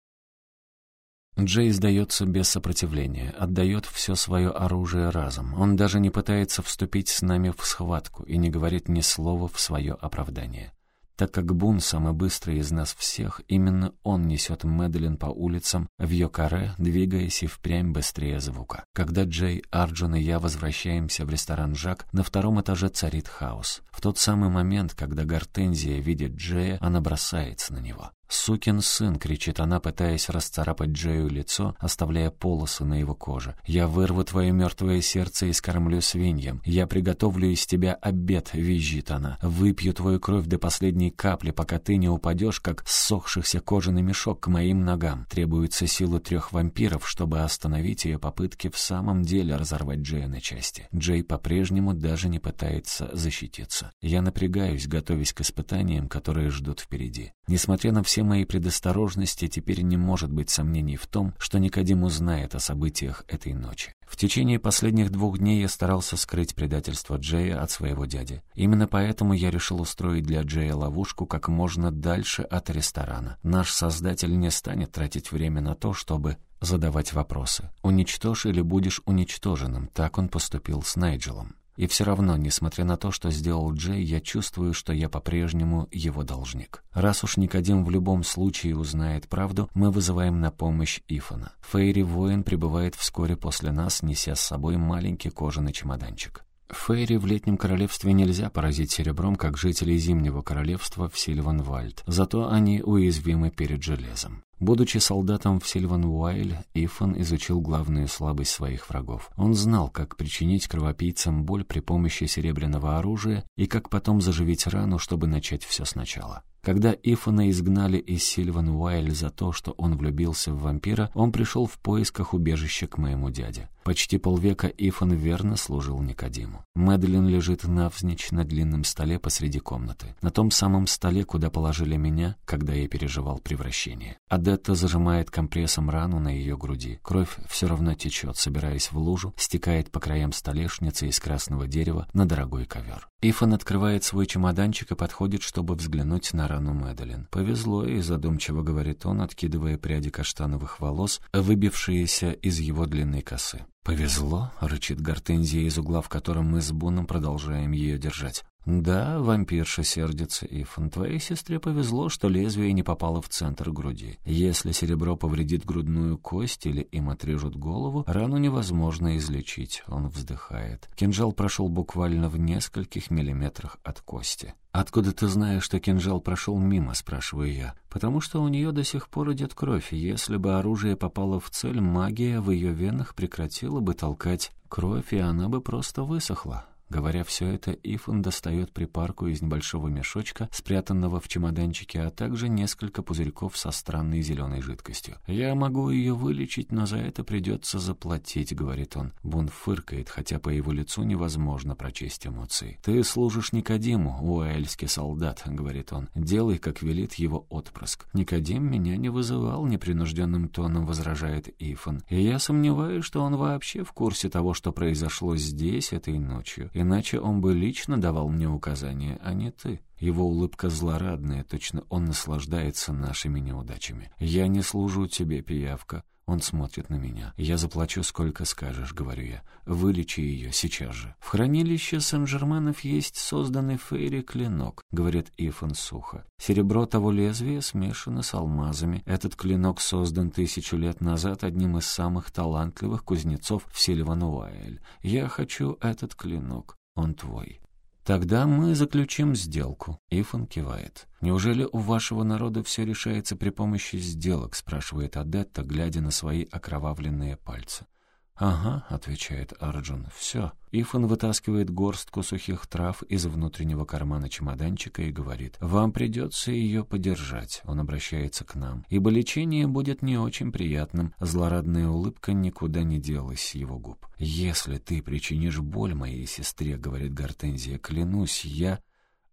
Джей сдается без сопротивления, отдает все свое оружие разом. Он даже не пытается вступить с нами в схватку и не говорит ни слова в свое оправдание. Так как Бун самый быстрый из нас всех, именно он несет Мэдалин по улицам в Йокаре, двигаясь и впрямь быстрее звука. Когда Джей, Арджун и я возвращаемся в ресторан «Жак», на втором этаже царит хаос. В тот самый момент, когда Гортензия видит Джея, она бросается на него. «Сукин сын!» — кричит она, пытаясь расцарапать Джею лицо, оставляя полосы на его коже. «Я вырву твое мертвое сердце и скормлю свиньям. Я приготовлю из тебя обед!» — визжит она. «Выпью твою кровь до последней капли, пока ты не упадешь, как ссохшийся кожаный мешок к моим ногам. Требуется сила трех вампиров, чтобы остановить ее попытки в самом деле разорвать Джея на части. Джей по-прежнему даже не пытается защититься. Я напрягаюсь, готовясь к испытаниям, которые ждут впереди. Несмотря на все моей предосторожности теперь не может быть сомнений в том, что Никодим узнает о событиях этой ночи. В течение последних двух дней я старался скрыть предательство Джея от своего дяди. Именно поэтому я решил устроить для Джея ловушку как можно дальше от ресторана. Наш создатель не станет тратить время на то, чтобы задавать вопросы. «Уничтожь или будешь уничтоженным», так он поступил с Найджелом. И все равно, несмотря на то, что сделал Джей, я чувствую, что я по-прежнему его должник. Раз уж Никодим в любом случае узнает правду, мы вызываем на помощь Ифана. Фейри-воин прибывает вскоре после нас, неся с собой маленький кожаный чемоданчик. Фейри в летнем королевстве нельзя поразить серебром, как жители зимнего королевства в Сильванвальд, зато они уязвимы перед железом. Будучи солдатом в Сильван-Уайль, Ифан изучил главную слабость своих врагов. Он знал, как причинить кровопийцам боль при помощи серебряного оружия и как потом заживить рану, чтобы начать все сначала. Когда Ифана изгнали из Сильван Уайль за то, что он влюбился в вампира, он пришел в поисках убежища к моему дяде. Почти полвека Ифан верно служил Никодиму. Мэдлин лежит навзничь на длинном столе посреди комнаты. На том самом столе, куда положили меня, когда я переживал превращение. Адетта зажимает компрессом рану на ее груди. Кровь все равно течет, собираясь в лужу, стекает по краям столешницы из красного дерева на дорогой ковер. Ифан открывает свой чемоданчик и подходит, чтобы взглянуть на рану Мэдалин. «Повезло», и задумчиво говорит он, откидывая пряди каштановых волос, выбившиеся из его длинной косы. «Повезло», — рычит Гортензия из угла, в котором мы с Буном продолжаем ее держать. «Да, вампирша сердится, Ифан. Твоей сестре повезло, что лезвие не попало в центр груди. Если серебро повредит грудную кость или им отрежут голову, рану невозможно излечить», — он вздыхает. Кинжал прошел буквально в нескольких миллиметрах от кости. «Откуда ты знаешь, что кинжал прошел мимо?» — спрашиваю я. «Потому что у нее до сих пор идет кровь. Если бы оружие попало в цель, магия в ее венах прекратила бы толкать кровь, и она бы просто высохла». Говоря все это, Ифан достает припарку из небольшого мешочка, спрятанного в чемоданчике, а также несколько пузырьков со странной зеленой жидкостью. «Я могу ее вылечить, но за это придется заплатить», — говорит он. Бун фыркает, хотя по его лицу невозможно прочесть эмоции. «Ты служишь Никодиму, уэльский солдат», — говорит он. «Делай, как велит его отпрыск». «Никодим меня не вызывал», — непринужденным тоном возражает Ифан. «И я сомневаюсь, что он вообще в курсе того, что произошло здесь этой ночью. Иначе он бы лично давал мне указания, а не ты. Его улыбка злорадная, точно он наслаждается нашими неудачами. «Я не служу тебе, пиявка». Он смотрит на меня. «Я заплачу, сколько скажешь», — говорю я. «Вылечи ее сейчас же». «В хранилище Сен-Жерменов есть созданный Фейри клинок», — говорит Ифан сухо. «Серебро того лезвия смешано с алмазами. Этот клинок создан тысячу лет назад одним из самых талантливых кузнецов в Сильвануайль. Я хочу этот клинок. Он твой». «Тогда мы заключим сделку», — Ифан кивает. «Неужели у вашего народа все решается при помощи сделок?» — спрашивает Адетта, глядя на свои окровавленные пальцы. «Ага», — отвечает Арджун, — «все». Ифан вытаскивает горстку сухих трав из внутреннего кармана чемоданчика и говорит, «Вам придется ее подержать», — он обращается к нам, «ибо лечение будет не очень приятным». Злорадная улыбка никуда не делась с его губ. «Если ты причинишь боль моей сестре», — говорит Гортензия, — «клянусь, я...»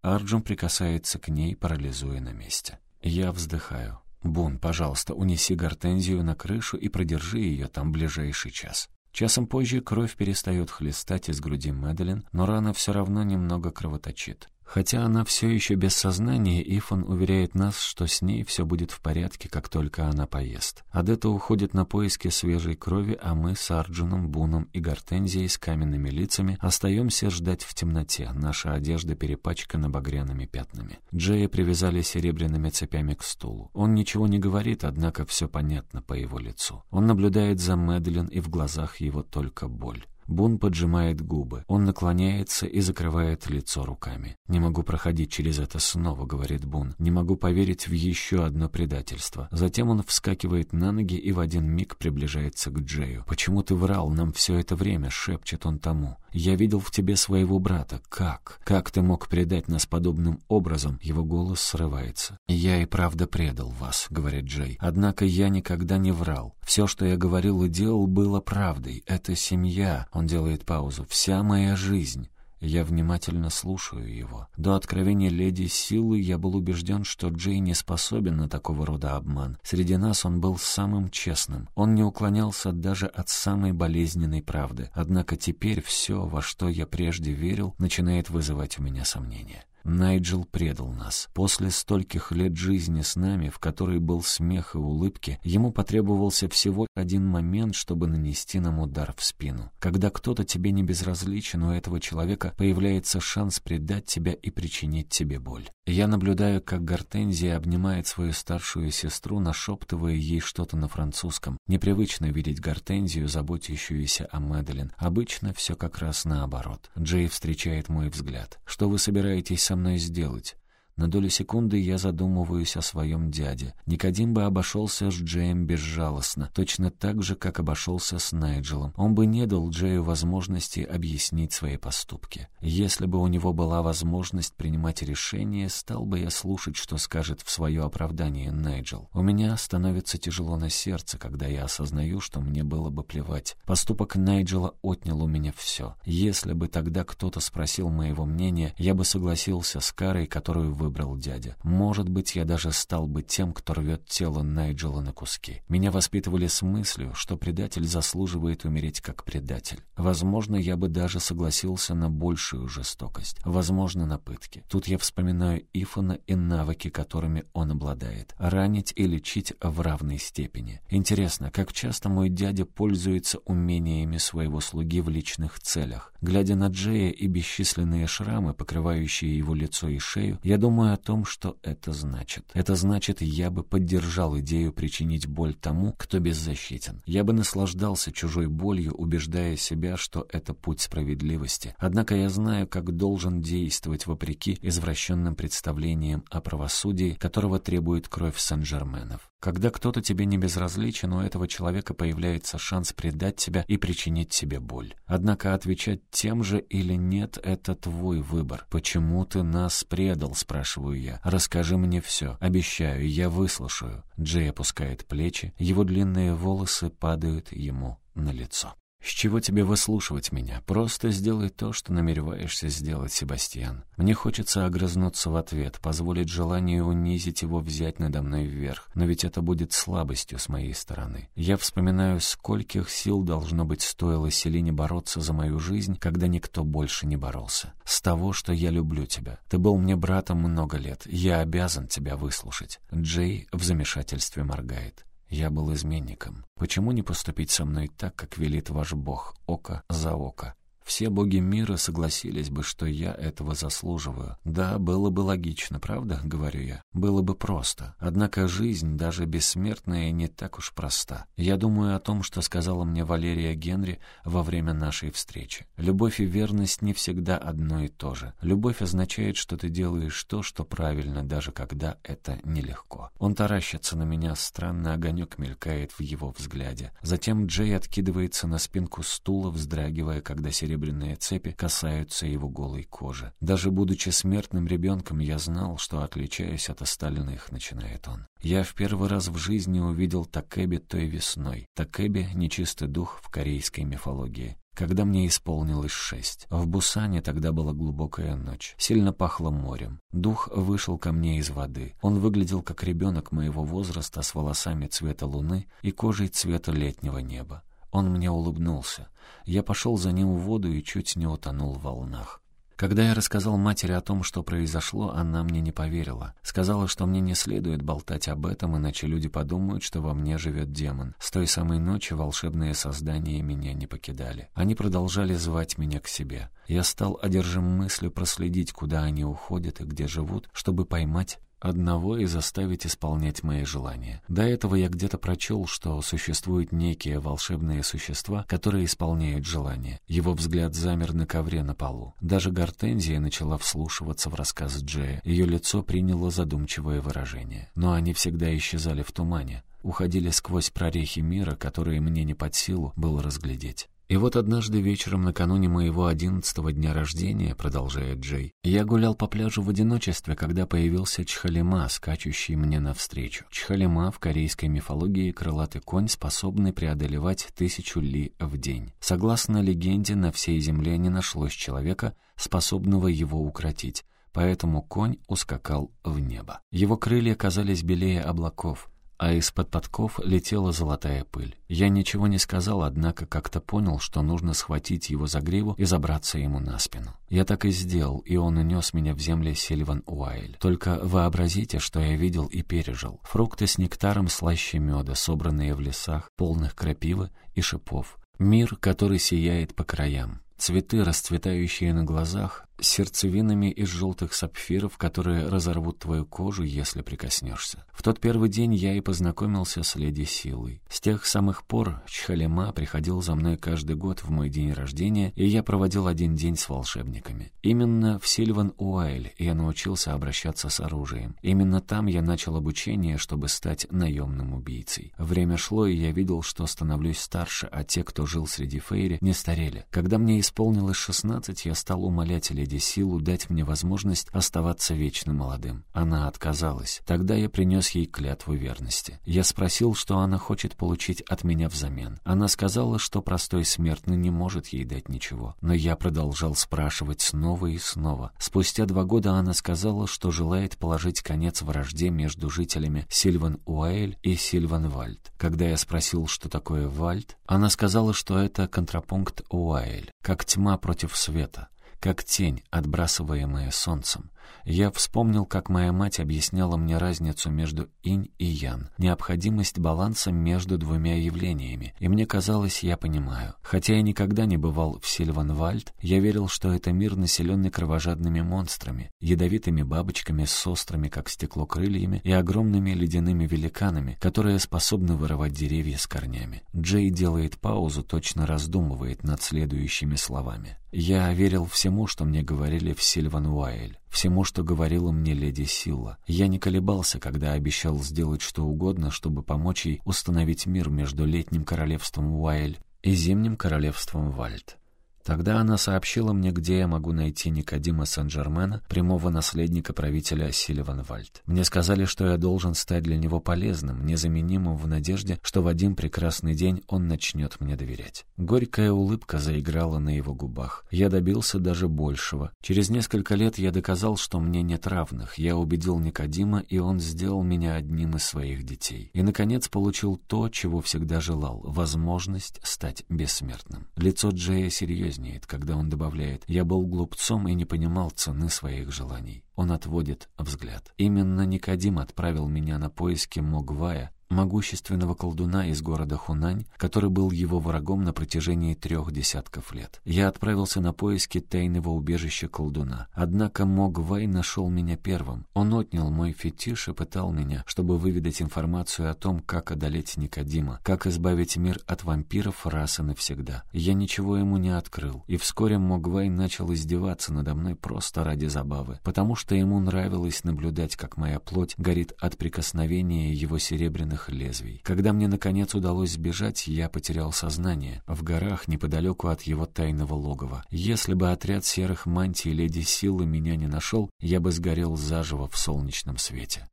Арджун прикасается к ней, парализуя на месте. Я вздыхаю. «Бун, пожалуйста, унеси Гортензию на крышу и продержи ее там ближайший час». Часом позже кровь перестает хлестать из груди Мэдалин, но рана все равно немного кровоточит. Хотя она все еще без сознания, Ифан уверяет нас, что с ней все будет в порядке, как только она поест. Адетта уходит на поиски свежей крови, а мы с Арджуном, Буном и Гортензией с каменными лицами остаемся ждать в темноте. Наша одежда перепачкана багряными пятнами. Джея привязали серебряными цепями к стулу. Он ничего не говорит, однако все понятно по его лицу. Он наблюдает за Мэдлин, и в глазах его только боль. Бун поджимает губы. Он наклоняется и закрывает лицо руками. «Не могу проходить через это снова», — говорит Бун. «Не могу поверить в еще одно предательство». Затем он вскакивает на ноги и в один миг приближается к Джею. «Почему ты врал нам все это время?» — шепчет он тому. «Я видел в тебе своего брата. Как? Как ты мог предать нас подобным образом?» Его голос срывается. «Я и правда предал вас», — говорит Джей. «Однако я никогда не врал. Все, что я говорил и делал, было правдой. Это семья». Он делает паузу. «Вся моя жизнь». Я внимательно слушаю его. До откровения леди силы я был убежден, что Джей не способен на такого рода обман. Среди нас он был самым честным. Он не уклонялся даже от самой болезненной правды. Однако теперь все, во что я прежде верил, начинает вызывать у меня сомнения. Найджел предал нас. После стольких лет жизни с нами, в которой был смех и улыбки, ему потребовался всего один момент, чтобы нанести нам удар в спину. Когда кто-то тебе не безразличен, у этого человека появляется шанс предать тебя и причинить тебе боль. Я наблюдаю, как Гортензия обнимает свою старшую сестру, нашептывая ей что-то на французском. Непривычно видеть Гортензию, заботящуюся о Мэдалин. Обычно все как раз наоборот. Джей встречает мой взгляд. «Что вы собираетесь со мной сделать?» На долю секунды я задумываюсь о своем дяде. Никодим бы обошелся с Джеем безжалостно, точно так же, как обошелся с Найджелом. Он бы не дал Джею возможности объяснить свои поступки. Если бы у него была возможность принимать решения, стал бы я слушать, что скажет в свое оправдание Найджел. У меня становится тяжело на сердце, когда я осознаю, что мне было бы плевать. Поступок Найджела отнял у меня все. Если бы тогда кто-то спросил моего мнения, я бы согласился с карой, которую вы выбрал дядя. Может быть, я даже стал бы тем, кто рвет тело Найджела на куски. Меня воспитывали с мыслью, что предатель заслуживает умереть как предатель. Возможно, я бы даже согласился на большую жестокость. Возможно, на пытки. Тут я вспоминаю Ифона и навыки, которыми он обладает. Ранить и лечить в равной степени. Интересно, как часто мой дядя пользуется умениями своего слуги в личных целях. Глядя на Джея и бесчисленные шрамы, покрывающие его лицо и шею, я думаю, думаю о том, что это значит. Это значит, я бы поддержал идею причинить боль тому, кто беззащитен. Я бы наслаждался чужой болью, убеждая себя, что это путь справедливости. Однако я знаю, как должен действовать вопреки извращенным представлениям о правосудии, которого требует кровь Сен-Жерменов. Когда кто-то тебе не безразличен, у этого человека появляется шанс предать тебя и причинить тебе боль. Однако отвечать тем же или нет — это твой выбор. «Почему ты нас предал?» — спрашиваю я. «Расскажи мне все. Обещаю, я выслушаю». Джей опускает плечи, его длинные волосы падают ему на лицо. «С чего тебе выслушивать меня? Просто сделай то, что намереваешься сделать, Себастьян. Мне хочется огрызнуться в ответ, позволить желанию унизить его взять надо мной вверх, но ведь это будет слабостью с моей стороны. Я вспоминаю, скольких сил должно быть стоило Селине бороться за мою жизнь, когда никто больше не боролся. С того, что я люблю тебя. Ты был мне братом много лет, я обязан тебя выслушать». Джей в замешательстве моргает. Я был изменником. Почему не поступить со мной так, как велит ваш Бог, око за око? Все боги мира согласились бы, что я этого заслуживаю. Да, было бы логично, правда, говорю я? Было бы просто. Однако жизнь, даже бессмертная, не так уж проста. Я думаю о том, что сказала мне Валерия Генри во время нашей встречи. Любовь и верность не всегда одно и то же. Любовь означает, что ты делаешь то, что правильно, даже когда это нелегко. Он таращится на меня, странный огонек мелькает в его взгляде. Затем Джей откидывается на спинку стула, вздрагивая, когда серебряный серебряные цепи касаются его голой кожи. Даже будучи смертным ребенком, я знал, что отличаюсь от остальных, начинает он. Я в первый раз в жизни увидел Такеби той весной. Такеби — нечистый дух в корейской мифологии когда мне исполнилось шесть. В Бусане тогда была глубокая ночь. Сильно пахло морем. Дух вышел ко мне из воды. Он выглядел как ребенок моего возраста с волосами цвета луны и кожей цвета летнего неба. Он мне улыбнулся. Я пошел за ним в воду и чуть не утонул в волнах. Когда я рассказал матери о том, что произошло, она мне не поверила. Сказала, что мне не следует болтать об этом, иначе люди подумают, что во мне живет демон. С той самой ночи волшебные создания меня не покидали. Они продолжали звать меня к себе. Я стал одержим мыслью проследить, куда они уходят и где живут, чтобы поймать одного и заставить исполнять мои желания. До этого я где-то прочел, что существуют некие волшебные существа, которые исполняют желания. Его взгляд замер на ковре на полу. Даже Гортензия начала вслушиваться в рассказ Джея. Ее лицо приняло задумчивое выражение. Но они всегда исчезали в тумане уходили сквозь прорехи мира, которые мне не под силу было разглядеть. И вот однажды вечером накануне моего одиннадцатого дня рождения, продолжает Джей, я гулял по пляжу в одиночестве, когда появился Чхалима, скачущий мне навстречу. Чхалима в корейской мифологии крылатый конь, способный преодолевать тысячу ли в день. Согласно легенде, на всей земле не нашлось человека, способного его укротить, поэтому конь ускакал в небо. Его крылья казались белее облаков — а из-под подков летела золотая пыль. Я ничего не сказал, однако как-то понял, что нужно схватить его за гриву и забраться ему на спину. Я так и сделал, и он унес меня в земли Сильван Уайль. Только вообразите, что я видел и пережил. Фрукты с нектаром слаще меда, собранные в лесах, полных крапивы и шипов. Мир, который сияет по краям. Цветы, расцветающие на глазах, сердцевинами из желтых сапфиров, которые разорвут твою кожу, если прикоснешься. В тот первый день я и познакомился с леди Силой. С тех самых пор Чхалема приходил за мной каждый год в мой день рождения, и я проводил один день с волшебниками. Именно в Сильван Уайль я научился обращаться с оружием. Именно там я начал обучение, чтобы стать наемным убийцей. Время шло, и я видел, что становлюсь старше, а те, кто жил среди Фейри, не старели. Когда мне исполнилось шестнадцать, я стал умолять леди силу дать мне возможность оставаться вечно молодым. Она отказалась. Тогда я принес ей клятву верности. Я спросил, что она хочет получить от меня взамен. Она сказала, что простой смертный не может ей дать ничего. Но я продолжал спрашивать снова и снова. Спустя два года она сказала, что желает положить конец вражде между жителями Сильван-Уэль и Сильван-Вальд. Когда я спросил, что такое Вальд, она сказала, что это контрапункт Уайль, как тьма против света как тень, отбрасываемая солнцем. Я вспомнил, как моя мать объясняла мне разницу между инь и ян, необходимость баланса между двумя явлениями, и мне казалось, я понимаю. Хотя я никогда не бывал в Сильванвальд, я верил, что это мир, населенный кровожадными монстрами, ядовитыми бабочками с острыми, как стекло, крыльями и огромными ледяными великанами, которые способны вырывать деревья с корнями. Джей делает паузу, точно раздумывает над следующими словами. Я верил всему, что мне говорили в Сильвануайль всему, что говорила мне леди Сила. Я не колебался, когда обещал сделать что угодно, чтобы помочь ей установить мир между летним королевством Уайль и зимним королевством Вальд. Тогда она сообщила мне, где я могу найти Никодима Сен-Жермена, прямого наследника правителя Силиванвальд. Мне сказали, что я должен стать для него полезным, незаменимым в надежде, что в один прекрасный день он начнет мне доверять. Горькая улыбка заиграла на его губах. Я добился даже большего. Через несколько лет я доказал, что мне нет равных. Я убедил Никодима, и он сделал меня одним из своих детей. И, наконец, получил то, чего всегда желал — возможность стать бессмертным. Лицо Джея серьезнее серьезнеет, когда он добавляет «Я был глупцом и не понимал цены своих желаний». Он отводит взгляд. Именно Никодим отправил меня на поиски Могвая, могущественного колдуна из города Хунань, который был его врагом на протяжении трех десятков лет. Я отправился на поиски тайного убежища колдуна. Однако Могвай нашел меня первым. Он отнял мой фетиш и пытал меня, чтобы выведать информацию о том, как одолеть Никодима, как избавить мир от вампиров раз и навсегда. Я ничего ему не открыл, и вскоре Могвай начал издеваться надо мной просто ради забавы, потому что ему нравилось наблюдать, как моя плоть горит от прикосновения его серебряных длинных лезвий. Когда мне, наконец, удалось сбежать, я потерял сознание. В горах, неподалеку от его тайного логова. Если бы отряд серых мантий Леди Силы меня не нашел, я бы сгорел заживо в солнечном свете.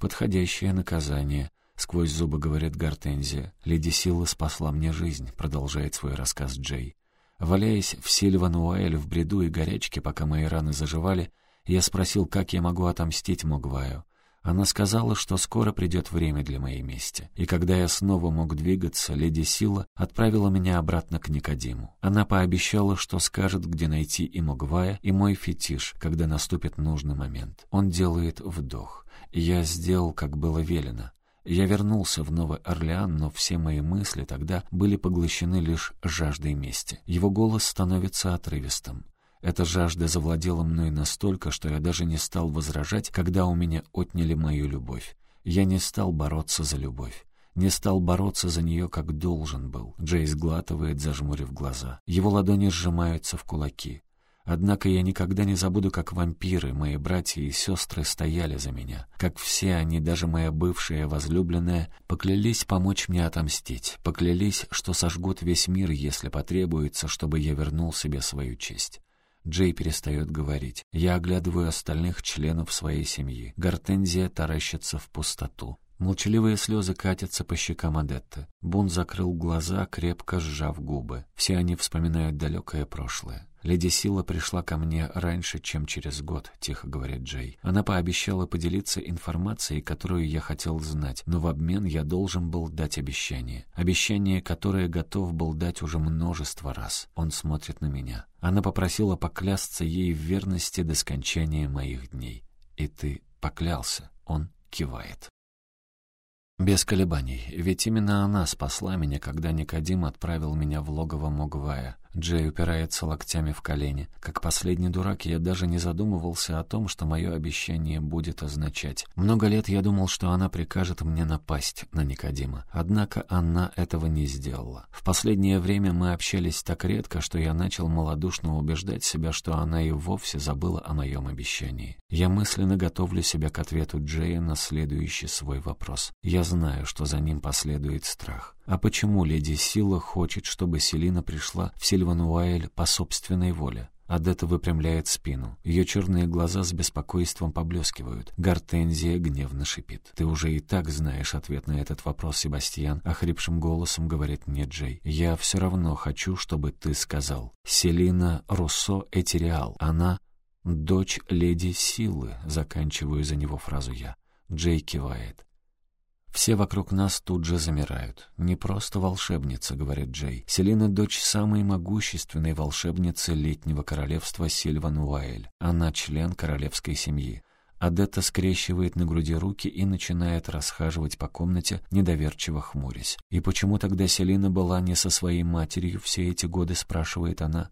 Подходящее наказание. Сквозь зубы говорит Гортензия. «Леди Сила спасла мне жизнь», — продолжает свой рассказ Джей. Валяясь в Сильвануэль в бреду и горячке, пока мои раны заживали, я спросил, как я могу отомстить Могваю. Она сказала, что скоро придет время для моей мести. И когда я снова мог двигаться, леди Сила отправила меня обратно к Никодиму. Она пообещала, что скажет, где найти и Могвая, и мой фетиш, когда наступит нужный момент. Он делает вдох. Я сделал, как было велено. Я вернулся в Новый Орлеан, но все мои мысли тогда были поглощены лишь жаждой мести. Его голос становится отрывистым. Эта жажда завладела мной настолько, что я даже не стал возражать, когда у меня отняли мою любовь. Я не стал бороться за любовь. Не стал бороться за нее, как должен был. Джей сглатывает, зажмурив глаза. Его ладони сжимаются в кулаки. Однако я никогда не забуду, как вампиры, мои братья и сестры стояли за меня. Как все они, даже моя бывшая возлюбленная, поклялись помочь мне отомстить. Поклялись, что сожгут весь мир, если потребуется, чтобы я вернул себе свою честь. Джей перестает говорить. Я оглядываю остальных членов своей семьи. Гортензия таращится в пустоту. Молчаливые слезы катятся по щекам Адетты. Бун закрыл глаза, крепко сжав губы. Все они вспоминают далекое прошлое. «Леди Сила пришла ко мне раньше, чем через год», — тихо говорит Джей. «Она пообещала поделиться информацией, которую я хотел знать, но в обмен я должен был дать обещание. Обещание, которое готов был дать уже множество раз. Он смотрит на меня. Она попросила поклясться ей в верности до скончания моих дней. И ты поклялся?» Он кивает. Без колебаний, ведь именно она спасла меня, когда Никодим отправил меня в логово Могвая. Джей упирается локтями в колени. Как последний дурак, я даже не задумывался о том, что мое обещание будет означать. Много лет я думал, что она прикажет мне напасть на Никодима. Однако она этого не сделала. В последнее время мы общались так редко, что я начал малодушно убеждать себя, что она и вовсе забыла о моем обещании. Я мысленно готовлю себя к ответу Джея на следующий свой вопрос. Я знаю, что за ним последует страх. А почему леди Сила хочет, чтобы Селина пришла в Сильвануаэль по собственной воле? Адетта выпрямляет спину. Ее черные глаза с беспокойством поблескивают. Гортензия гневно шипит. «Ты уже и так знаешь ответ на этот вопрос, Себастьян», — охрипшим голосом говорит мне Джей. «Я все равно хочу, чтобы ты сказал. Селина Руссо Этериал. Она — дочь леди Силы», — заканчиваю за него фразу я. Джей кивает. Все вокруг нас тут же замирают. «Не просто волшебница», — говорит Джей. «Селина — дочь самой могущественной волшебницы летнего королевства Сильван Уайль. Она член королевской семьи». Адетта скрещивает на груди руки и начинает расхаживать по комнате, недоверчиво хмурясь. «И почему тогда Селина была не со своей матерью все эти годы?» — спрашивает она.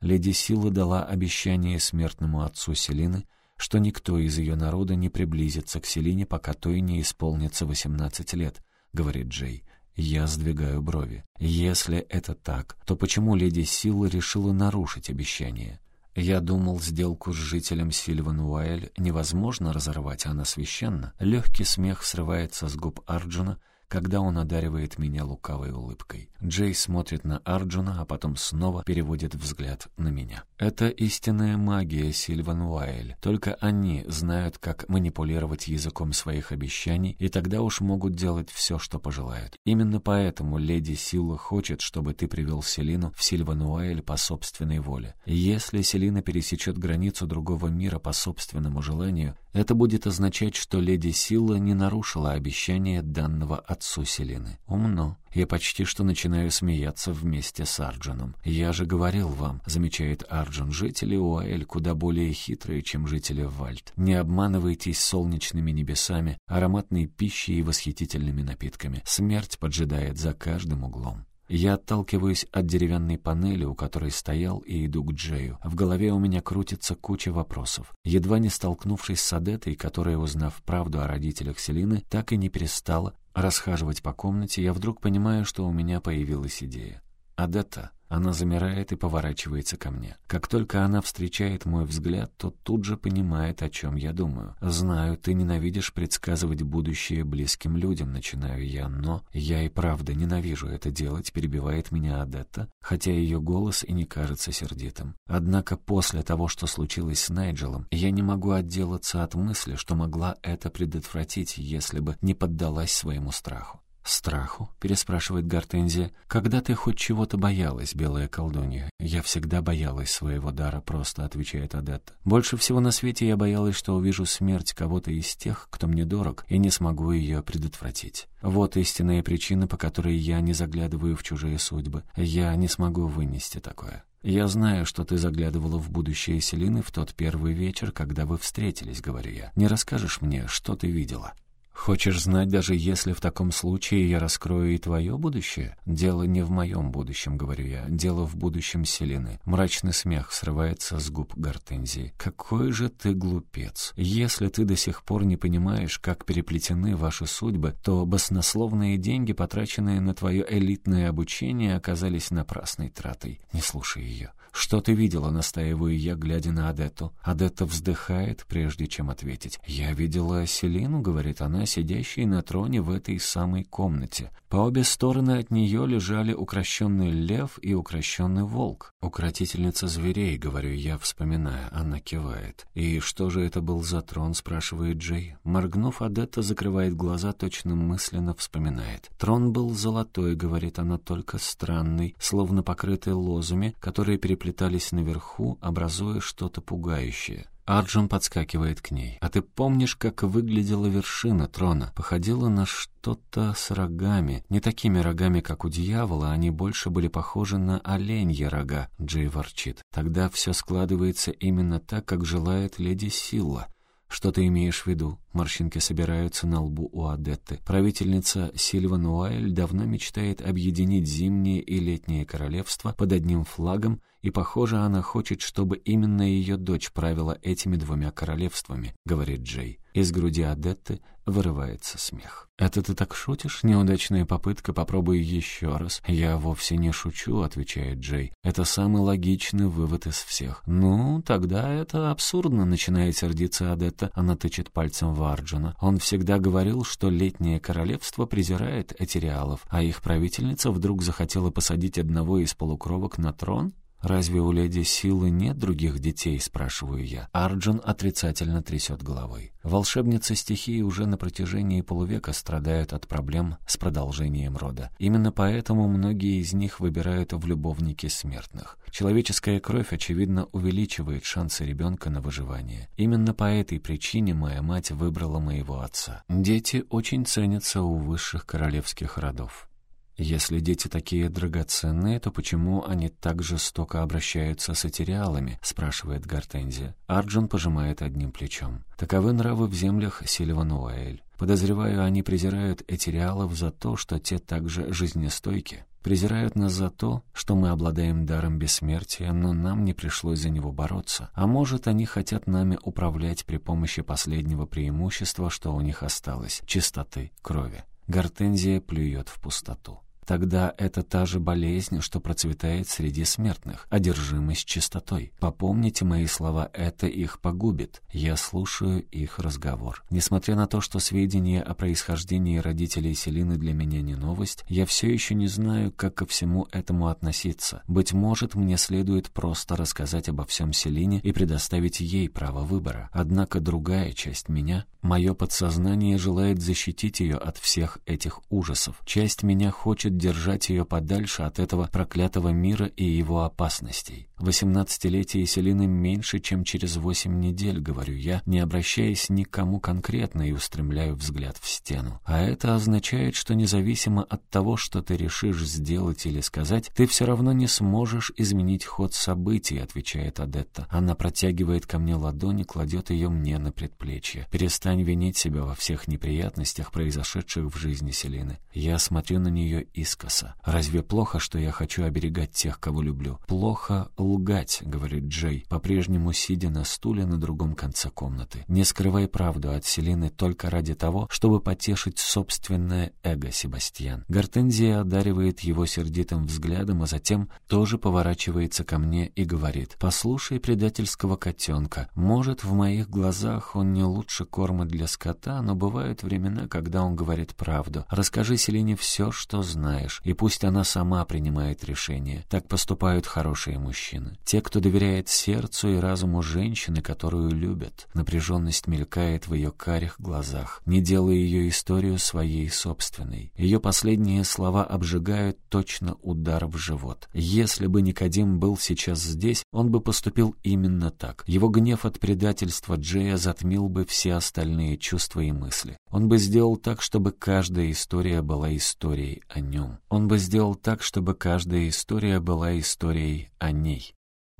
Леди Сила дала обещание смертному отцу Селины — что никто из ее народа не приблизится к Селине, пока той не исполнится 18 лет, говорит Джей. Я сдвигаю брови. Если это так, то почему леди Сила решила нарушить обещание? Я думал, сделку с жителем Сильван Уайль невозможно разорвать, она священна. Легкий смех срывается с губ Арджуна, когда он одаривает меня лукавой улыбкой. Джей смотрит на Арджуна, а потом снова переводит взгляд на меня. Это истинная магия Сильван Уайль. Только они знают, как манипулировать языком своих обещаний, и тогда уж могут делать все, что пожелают. Именно поэтому леди Сила хочет, чтобы ты привел Селину в Сильван Уайль по собственной воле. Если Селина пересечет границу другого мира по собственному желанию, это будет означать, что леди Сила не нарушила обещание данного отцу Селины. Умно. Я почти что начинаю смеяться вместе с Арджуном. «Я же говорил вам», — замечает Арджун, — «жители Уаэль куда более хитрые, чем жители Вальд. Не обманывайтесь солнечными небесами, ароматной пищей и восхитительными напитками. Смерть поджидает за каждым углом». Я отталкиваюсь от деревянной панели, у которой стоял, и иду к Джею. В голове у меня крутится куча вопросов. Едва не столкнувшись с Адетой, которая, узнав правду о родителях Селины, так и не перестала расхаживать по комнате, я вдруг понимаю, что у меня появилась идея. Адетта она замирает и поворачивается ко мне. Как только она встречает мой взгляд, то тут же понимает, о чем я думаю. «Знаю, ты ненавидишь предсказывать будущее близким людям», — начинаю я, но я и правда ненавижу это делать, перебивает меня Адетта, хотя ее голос и не кажется сердитым. Однако после того, что случилось с Найджелом, я не могу отделаться от мысли, что могла это предотвратить, если бы не поддалась своему страху. «Страху?» — переспрашивает Гортензия. «Когда ты хоть чего-то боялась, белая колдунья?» «Я всегда боялась своего дара», — просто отвечает Адетта. «Больше всего на свете я боялась, что увижу смерть кого-то из тех, кто мне дорог, и не смогу ее предотвратить. Вот истинная причина, по которой я не заглядываю в чужие судьбы. Я не смогу вынести такое». «Я знаю, что ты заглядывала в будущее Селины в тот первый вечер, когда вы встретились», — говорю я. «Не расскажешь мне, что ты видела?» Хочешь знать, даже если в таком случае я раскрою и твое будущее? Дело не в моем будущем, говорю я, дело в будущем Селины. Мрачный смех срывается с губ Гортензии. Какой же ты глупец. Если ты до сих пор не понимаешь, как переплетены ваши судьбы, то баснословные деньги, потраченные на твое элитное обучение, оказались напрасной тратой. Не слушай ее. «Что ты видела?» — настаиваю я, глядя на Адетту. Адетта вздыхает, прежде чем ответить. «Я видела Селину», — говорит она, сидящей на троне в этой самой комнате. По обе стороны от нее лежали укращенный лев и укращенный волк. «Укротительница зверей», — говорю я, вспоминая. Она кивает. «И что же это был за трон?» — спрашивает Джей. Моргнув, Адетта закрывает глаза, точно мысленно вспоминает. «Трон был золотой», — говорит она, только странный, словно покрытый лозами, которые переплетались наверху, образуя что-то пугающее. Арджун подскакивает к ней. «А ты помнишь, как выглядела вершина трона? Походила на что-то с рогами. Не такими рогами, как у дьявола, они больше были похожи на оленьи рога», — Джей ворчит. «Тогда все складывается именно так, как желает леди Силла. «Что ты имеешь в виду?» Морщинки собираются на лбу у Адетты. Правительница Сильван Уайль давно мечтает объединить зимнее и летнее королевство под одним флагом, и, похоже, она хочет, чтобы именно ее дочь правила этими двумя королевствами, говорит Джей. Из груди Адетты вырывается смех. «Это ты так шутишь? Неудачная попытка, попробуй еще раз». «Я вовсе не шучу», — отвечает Джей. «Это самый логичный вывод из всех». «Ну, тогда это абсурдно», — начинает сердиться Адетта. Она тычет пальцем в Арджуна. Он всегда говорил, что летнее королевство презирает этериалов, а их правительница вдруг захотела посадить одного из полукровок на трон? «Разве у леди Силы нет других детей?» — спрашиваю я. Арджун отрицательно трясет головой. Волшебницы стихии уже на протяжении полувека страдают от проблем с продолжением рода. Именно поэтому многие из них выбирают в любовники смертных. Человеческая кровь, очевидно, увеличивает шансы ребенка на выживание. Именно по этой причине моя мать выбрала моего отца. Дети очень ценятся у высших королевских родов. Если дети такие драгоценные, то почему они так жестоко обращаются с этериалами? спрашивает Гортензия. Арджун пожимает одним плечом. Таковы нравы в землях Сильван Уэйль. Подозреваю, они презирают этериалов за то, что те также жизнестойки. Презирают нас за то, что мы обладаем даром бессмертия, но нам не пришлось за него бороться. А может, они хотят нами управлять при помощи последнего преимущества, что у них осталось — чистоты крови. Гортензия плюет в пустоту. Тогда это та же болезнь, что процветает среди смертных, одержимость чистотой. Попомните мои слова, это их погубит. Я слушаю их разговор. Несмотря на то, что сведения о происхождении родителей Селины для меня не новость, я все еще не знаю, как ко всему этому относиться. Быть может, мне следует просто рассказать обо всем Селине и предоставить ей право выбора. Однако другая часть меня, мое подсознание желает защитить ее от всех этих ужасов. Часть меня хочет держать ее подальше от этого проклятого мира и его опасностей. Восемнадцатилетие Селины меньше, чем через восемь недель, говорю я, не обращаясь ни к кому конкретно и устремляю взгляд в стену. А это означает, что независимо от того, что ты решишь сделать или сказать, ты все равно не сможешь изменить ход событий, отвечает Адетта. Она протягивает ко мне ладони, кладет ее мне на предплечье. Перестань винить себя во всех неприятностях, произошедших в жизни Селины. Я смотрю на нее искоса. Разве плохо, что я хочу оберегать тех, кого люблю? Плохо лгать», — говорит Джей, по-прежнему сидя на стуле на другом конце комнаты. «Не скрывай правду от Селины только ради того, чтобы потешить собственное эго, Себастьян». Гортензия одаривает его сердитым взглядом, а затем тоже поворачивается ко мне и говорит, «Послушай предательского котенка. Может, в моих глазах он не лучше корма для скота, но бывают времена, когда он говорит правду. Расскажи Селине все, что знаешь, и пусть она сама принимает решение. Так поступают хорошие мужчины мужчины. Те, кто доверяет сердцу и разуму женщины, которую любят. Напряженность мелькает в ее карих глазах, не делая ее историю своей собственной. Ее последние слова обжигают точно удар в живот. Если бы Никодим был сейчас здесь, он бы поступил именно так. Его гнев от предательства Джея затмил бы все остальные чувства и мысли. Он бы сделал так, чтобы каждая история была историей о нем. Он бы сделал так, чтобы каждая история была историей о ней.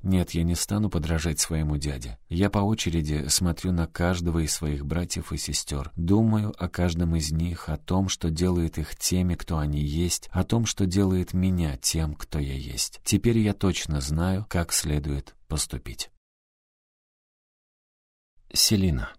Нет, я не стану подражать своему дяде. Я по очереди смотрю на каждого из своих братьев и сестер, думаю о каждом из них, о том, что делает их теми, кто они есть, о том, что делает меня тем, кто я есть. Теперь я точно знаю, как следует поступить. Селина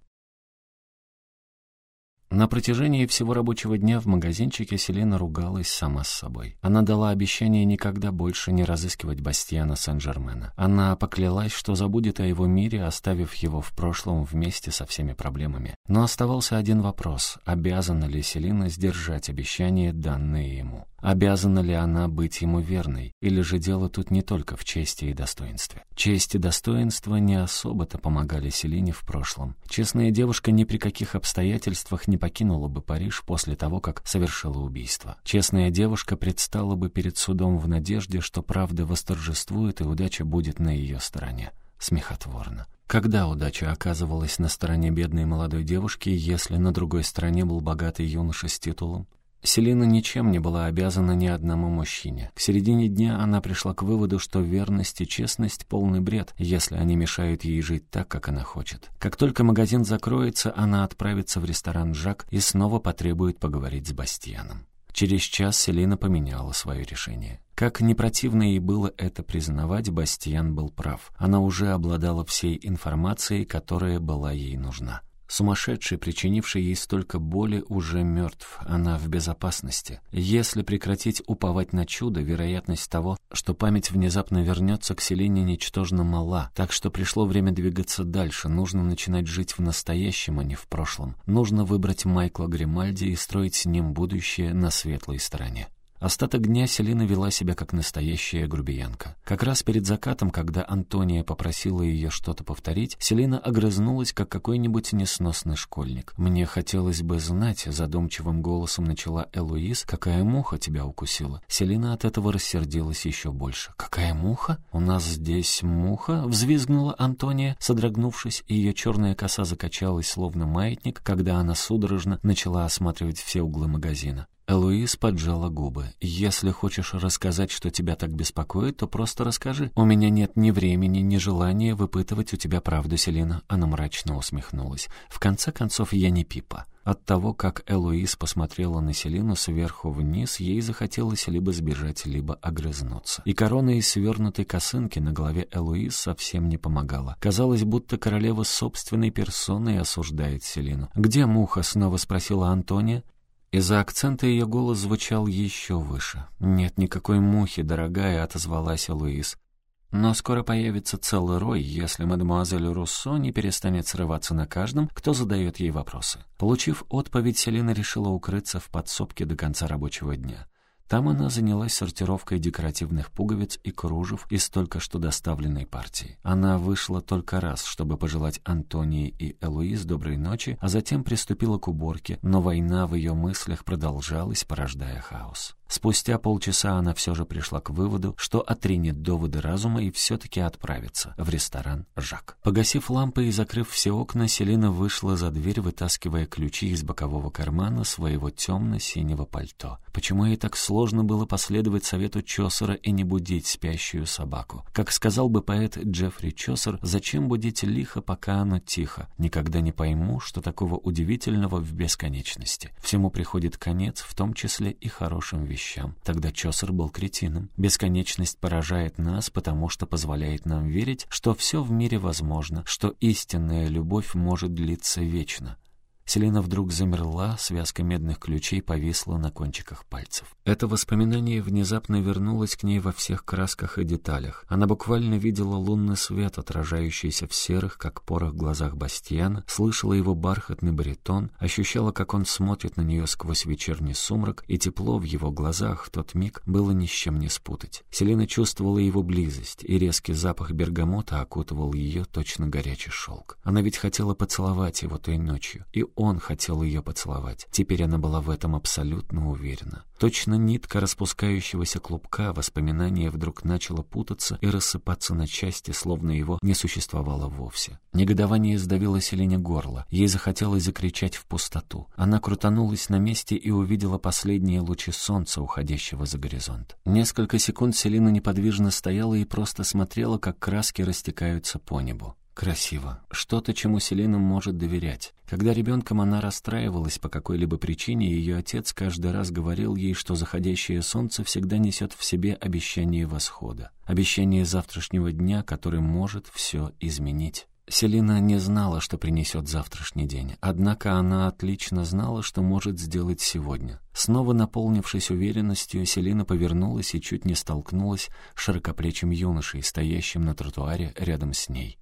На протяжении всего рабочего дня в магазинчике Селена ругалась сама с собой. Она дала обещание никогда больше не разыскивать Бастиана Сен-Жермена. Она поклялась, что забудет о его мире, оставив его в прошлом вместе со всеми проблемами. Но оставался один вопрос. Обязана ли Селина сдержать обещание, данное ему? Обязана ли она быть ему верной? Или же дело тут не только в чести и достоинстве? Честь и достоинство не особо-то помогали Селине в прошлом. Честная девушка ни при каких обстоятельствах не покинула бы Париж после того, как совершила убийство. Честная девушка предстала бы перед судом в надежде, что правда восторжествует и удача будет на ее стороне. Смехотворно. Когда удача оказывалась на стороне бедной молодой девушки, если на другой стороне был богатый юноша с титулом? Селина ничем не была обязана ни одному мужчине. К середине дня она пришла к выводу, что верность и честность — полный бред, если они мешают ей жить так, как она хочет. Как только магазин закроется, она отправится в ресторан «Жак» и снова потребует поговорить с Бастианом. Через час Селина поменяла свое решение. Как не противно ей было это признавать, Бастиан был прав. Она уже обладала всей информацией, которая была ей нужна. Сумасшедший, причинивший ей столько боли, уже мертв, она в безопасности. Если прекратить уповать на чудо, вероятность того, что память внезапно вернется к Селине, ничтожно мала, так что пришло время двигаться дальше, нужно начинать жить в настоящем, а не в прошлом. Нужно выбрать Майкла Гримальди и строить с ним будущее на светлой стороне. Остаток дня Селина вела себя как настоящая грубиянка. Как раз перед закатом, когда Антония попросила ее что-то повторить, Селина огрызнулась, как какой-нибудь несносный школьник. «Мне хотелось бы знать», — задумчивым голосом начала Элуиз, «какая муха тебя укусила?» Селина от этого рассердилась еще больше. «Какая муха? У нас здесь муха?» — взвизгнула Антония, содрогнувшись, и ее черная коса закачалась, словно маятник, когда она судорожно начала осматривать все углы магазина. Элуиз поджала губы. «Если хочешь рассказать, что тебя так беспокоит, то просто расскажи. У меня нет ни времени, ни желания выпытывать у тебя правду, Селина». Она мрачно усмехнулась. «В конце концов, я не Пипа». От того, как Элуиз посмотрела на Селину сверху вниз, ей захотелось либо сбежать, либо огрызнуться. И корона из свернутой косынки на голове Элуиз совсем не помогала. Казалось, будто королева собственной персоной осуждает Селину. «Где муха?» — снова спросила Антония. Из-за акцента ее голос звучал еще выше. «Нет никакой мухи, дорогая», — отозвалась Луис. «Но скоро появится целый рой, если мадемуазель Руссо не перестанет срываться на каждом, кто задает ей вопросы». Получив отповедь, Селина решила укрыться в подсобке до конца рабочего дня. Там она занялась сортировкой декоративных пуговиц и кружев из только что доставленной партии. Она вышла только раз, чтобы пожелать Антонии и Элуиз доброй ночи, а затем приступила к уборке, но война в ее мыслях продолжалась, порождая хаос. Спустя полчаса она все же пришла к выводу, что отринет доводы разума и все-таки отправится в ресторан «Жак». Погасив лампы и закрыв все окна, Селина вышла за дверь, вытаскивая ключи из бокового кармана своего темно-синего пальто. Почему ей так сложно было последовать совету Чосера и не будить спящую собаку? Как сказал бы поэт Джеффри Чосер, «Зачем будить лихо, пока оно тихо? Никогда не пойму, что такого удивительного в бесконечности. Всему приходит конец, в том числе и хорошим вещам вещам. Тогда Чосер был кретином. Бесконечность поражает нас, потому что позволяет нам верить, что все в мире возможно, что истинная любовь может длиться вечно. Селина вдруг замерла, связка медных ключей повисла на кончиках пальцев. Это воспоминание внезапно вернулось к ней во всех красках и деталях. Она буквально видела лунный свет, отражающийся в серых, как порох, глазах Бастиана, слышала его бархатный баритон, ощущала, как он смотрит на нее сквозь вечерний сумрак, и тепло в его глазах в тот миг было ни с чем не спутать. Селина чувствовала его близость, и резкий запах бергамота окутывал ее точно горячий шелк. Она ведь хотела поцеловать его той ночью, и он хотел ее поцеловать. Теперь она была в этом абсолютно уверена. Точно нитка распускающегося клубка воспоминания вдруг начала путаться и рассыпаться на части, словно его не существовало вовсе. Негодование сдавило Селине горло. Ей захотелось закричать в пустоту. Она крутанулась на месте и увидела последние лучи солнца, уходящего за горизонт. Несколько секунд Селина неподвижно стояла и просто смотрела, как краски растекаются по небу. Красиво. Что-то, чему Селина может доверять. Когда ребенком она расстраивалась по какой-либо причине, ее отец каждый раз говорил ей, что заходящее солнце всегда несет в себе обещание восхода. Обещание завтрашнего дня, который может все изменить. Селина не знала, что принесет завтрашний день, однако она отлично знала, что может сделать сегодня. Снова наполнившись уверенностью, Селина повернулась и чуть не столкнулась с широкоплечим юношей, стоящим на тротуаре рядом с ней.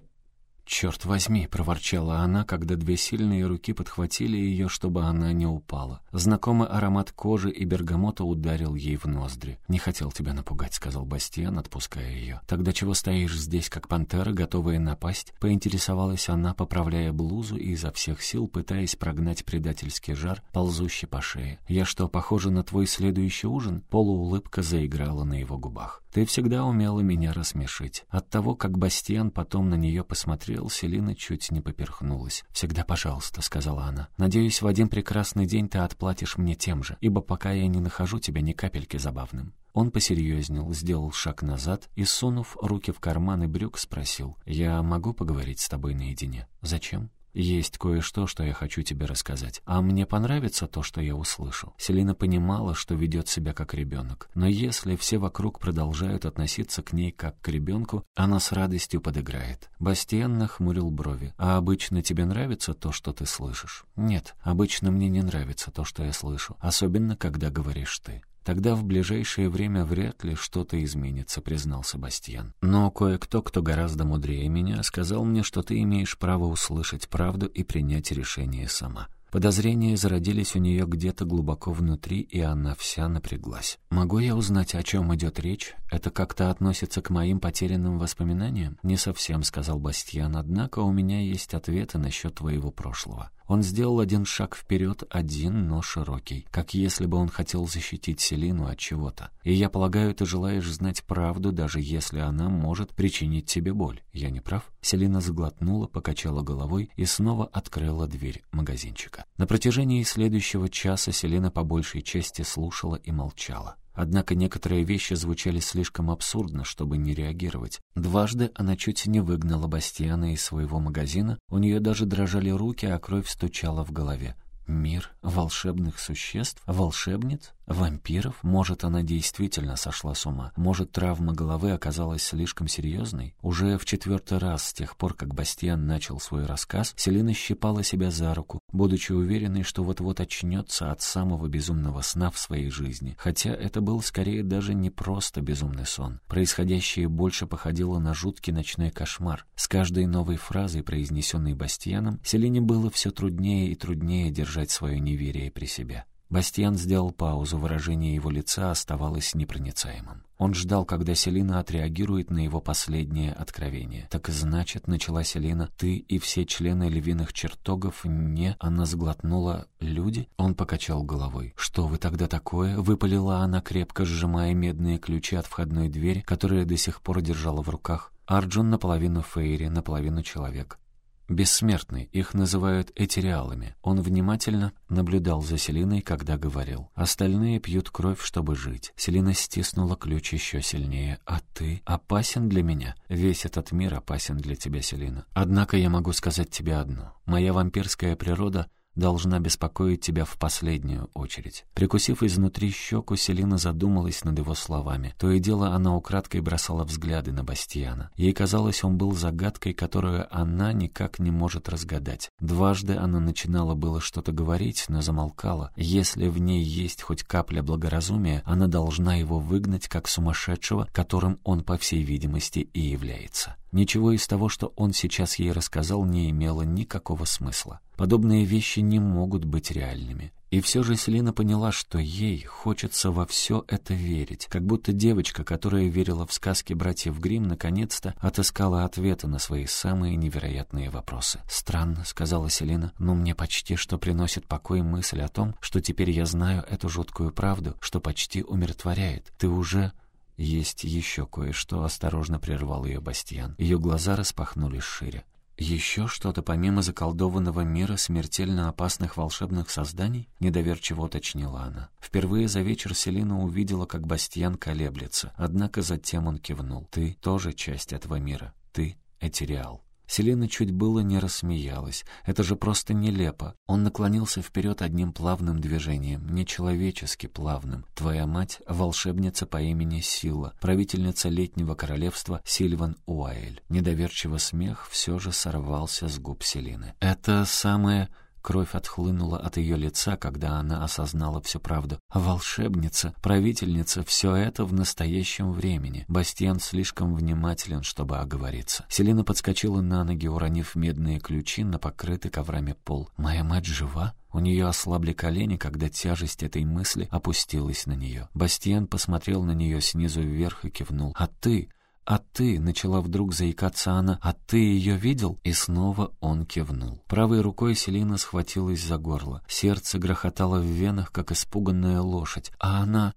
«Черт возьми!» — проворчала она, когда две сильные руки подхватили ее, чтобы она не упала. Знакомый аромат кожи и бергамота ударил ей в ноздри. «Не хотел тебя напугать», — сказал Бастиан, отпуская ее. «Тогда чего стоишь здесь, как пантера, готовая напасть?» — поинтересовалась она, поправляя блузу и изо всех сил пытаясь прогнать предательский жар, ползущий по шее. «Я что, похожа на твой следующий ужин?» Полуулыбка заиграла на его губах. «Ты всегда умела меня рассмешить». От того, как Бастиан потом на нее посмотрел, смотрел, Селина чуть не поперхнулась. «Всегда пожалуйста», — сказала она. «Надеюсь, в один прекрасный день ты отплатишь мне тем же, ибо пока я не нахожу тебя ни капельки забавным». Он посерьезнел, сделал шаг назад и, сунув руки в карманы брюк, спросил, «Я могу поговорить с тобой наедине? Зачем?» «Есть кое-что, что я хочу тебе рассказать. А мне понравится то, что я услышу». Селина понимала, что ведет себя как ребенок. Но если все вокруг продолжают относиться к ней как к ребенку, она с радостью подыграет. Бастиан нахмурил брови. «А обычно тебе нравится то, что ты слышишь?» «Нет, обычно мне не нравится то, что я слышу. Особенно, когда говоришь ты». «Тогда в ближайшее время вряд ли что-то изменится», — признал Себастьян. «Но кое-кто, кто гораздо мудрее меня, сказал мне, что ты имеешь право услышать правду и принять решение сама». Подозрения зародились у нее где-то глубоко внутри, и она вся напряглась. «Могу я узнать, о чем идет речь? Это как-то относится к моим потерянным воспоминаниям?» «Не совсем», — сказал Бастьян, «однако у меня есть ответы насчет твоего прошлого». Он сделал один шаг вперед, один, но широкий, как если бы он хотел защитить Селину от чего-то. И я полагаю, ты желаешь знать правду, даже если она может причинить тебе боль. Я не прав? Селина заглотнула, покачала головой и снова открыла дверь магазинчика. На протяжении следующего часа Селина по большей части слушала и молчала. Однако некоторые вещи звучали слишком абсурдно, чтобы не реагировать. Дважды она чуть не выгнала Бастиана из своего магазина, у нее даже дрожали руки, а кровь стучала в голове. Мир волшебных существ? Волшебниц? Вампиров? Может, она действительно сошла с ума? Может, травма головы оказалась слишком серьезной? Уже в четвертый раз с тех пор, как Бастиан начал свой рассказ, Селина щипала себя за руку, будучи уверенной, что вот-вот очнется от самого безумного сна в своей жизни. Хотя это был скорее даже не просто безумный сон. Происходящее больше походило на жуткий ночной кошмар. С каждой новой фразой, произнесенной Бастианом, Селине было все труднее и труднее держать свое неверие при себе. Бастиан сделал паузу, выражение его лица оставалось непроницаемым. Он ждал, когда Селина отреагирует на его последнее откровение. «Так значит, — начала Селина, — ты и все члены львиных чертогов не...» Она сглотнула «люди?» Он покачал головой. «Что вы тогда такое?» — выпалила она, крепко сжимая медные ключи от входной двери, которые до сих пор держала в руках. Арджун наполовину Фейри, наполовину человек. Бессмертный, их называют этериалами. Он внимательно наблюдал за Селиной, когда говорил. Остальные пьют кровь, чтобы жить. Селина стиснула ключ еще сильнее. «А ты опасен для меня?» «Весь этот мир опасен для тебя, Селина. Однако я могу сказать тебе одно. Моя вампирская природа — должна беспокоить тебя в последнюю очередь». Прикусив изнутри щеку, Селина задумалась над его словами. То и дело она украдкой бросала взгляды на Бастиана. Ей казалось, он был загадкой, которую она никак не может разгадать. Дважды она начинала было что-то говорить, но замолкала. Если в ней есть хоть капля благоразумия, она должна его выгнать как сумасшедшего, которым он, по всей видимости, и является. Ничего из того, что он сейчас ей рассказал, не имело никакого смысла. Подобные вещи не могут быть реальными. И все же Селина поняла, что ей хочется во все это верить, как будто девочка, которая верила в сказки братьев Гримм, наконец-то отыскала ответы на свои самые невероятные вопросы. «Странно», — сказала Селина, — «но мне почти что приносит покой мысль о том, что теперь я знаю эту жуткую правду, что почти умиротворяет. Ты уже «Есть еще кое-что», — осторожно прервал ее Бастьян. Ее глаза распахнулись шире. «Еще что-то помимо заколдованного мира смертельно опасных волшебных созданий?» — недоверчиво уточнила она. Впервые за вечер Селина увидела, как Бастьян колеблется, однако затем он кивнул. «Ты тоже часть этого мира. Ты — Этериал». Селина чуть было не рассмеялась. Это же просто нелепо. Он наклонился вперед одним плавным движением, нечеловечески плавным. Твоя мать — волшебница по имени Сила, правительница летнего королевства Сильван Уайль. Недоверчиво смех все же сорвался с губ Селины. «Это самое...» Кровь отхлынула от ее лица, когда она осознала всю правду. Волшебница, правительница, все это в настоящем времени. Бастиан слишком внимателен, чтобы оговориться. Селина подскочила на ноги, уронив медные ключи на покрытый коврами пол. «Моя мать жива?» У нее ослабли колени, когда тяжесть этой мысли опустилась на нее. Бастиан посмотрел на нее снизу вверх и кивнул. «А ты?» «А ты?» — начала вдруг заикаться она. «А ты ее видел?» И снова он кивнул. Правой рукой Селина схватилась за горло. Сердце грохотало в венах, как испуганная лошадь. А она...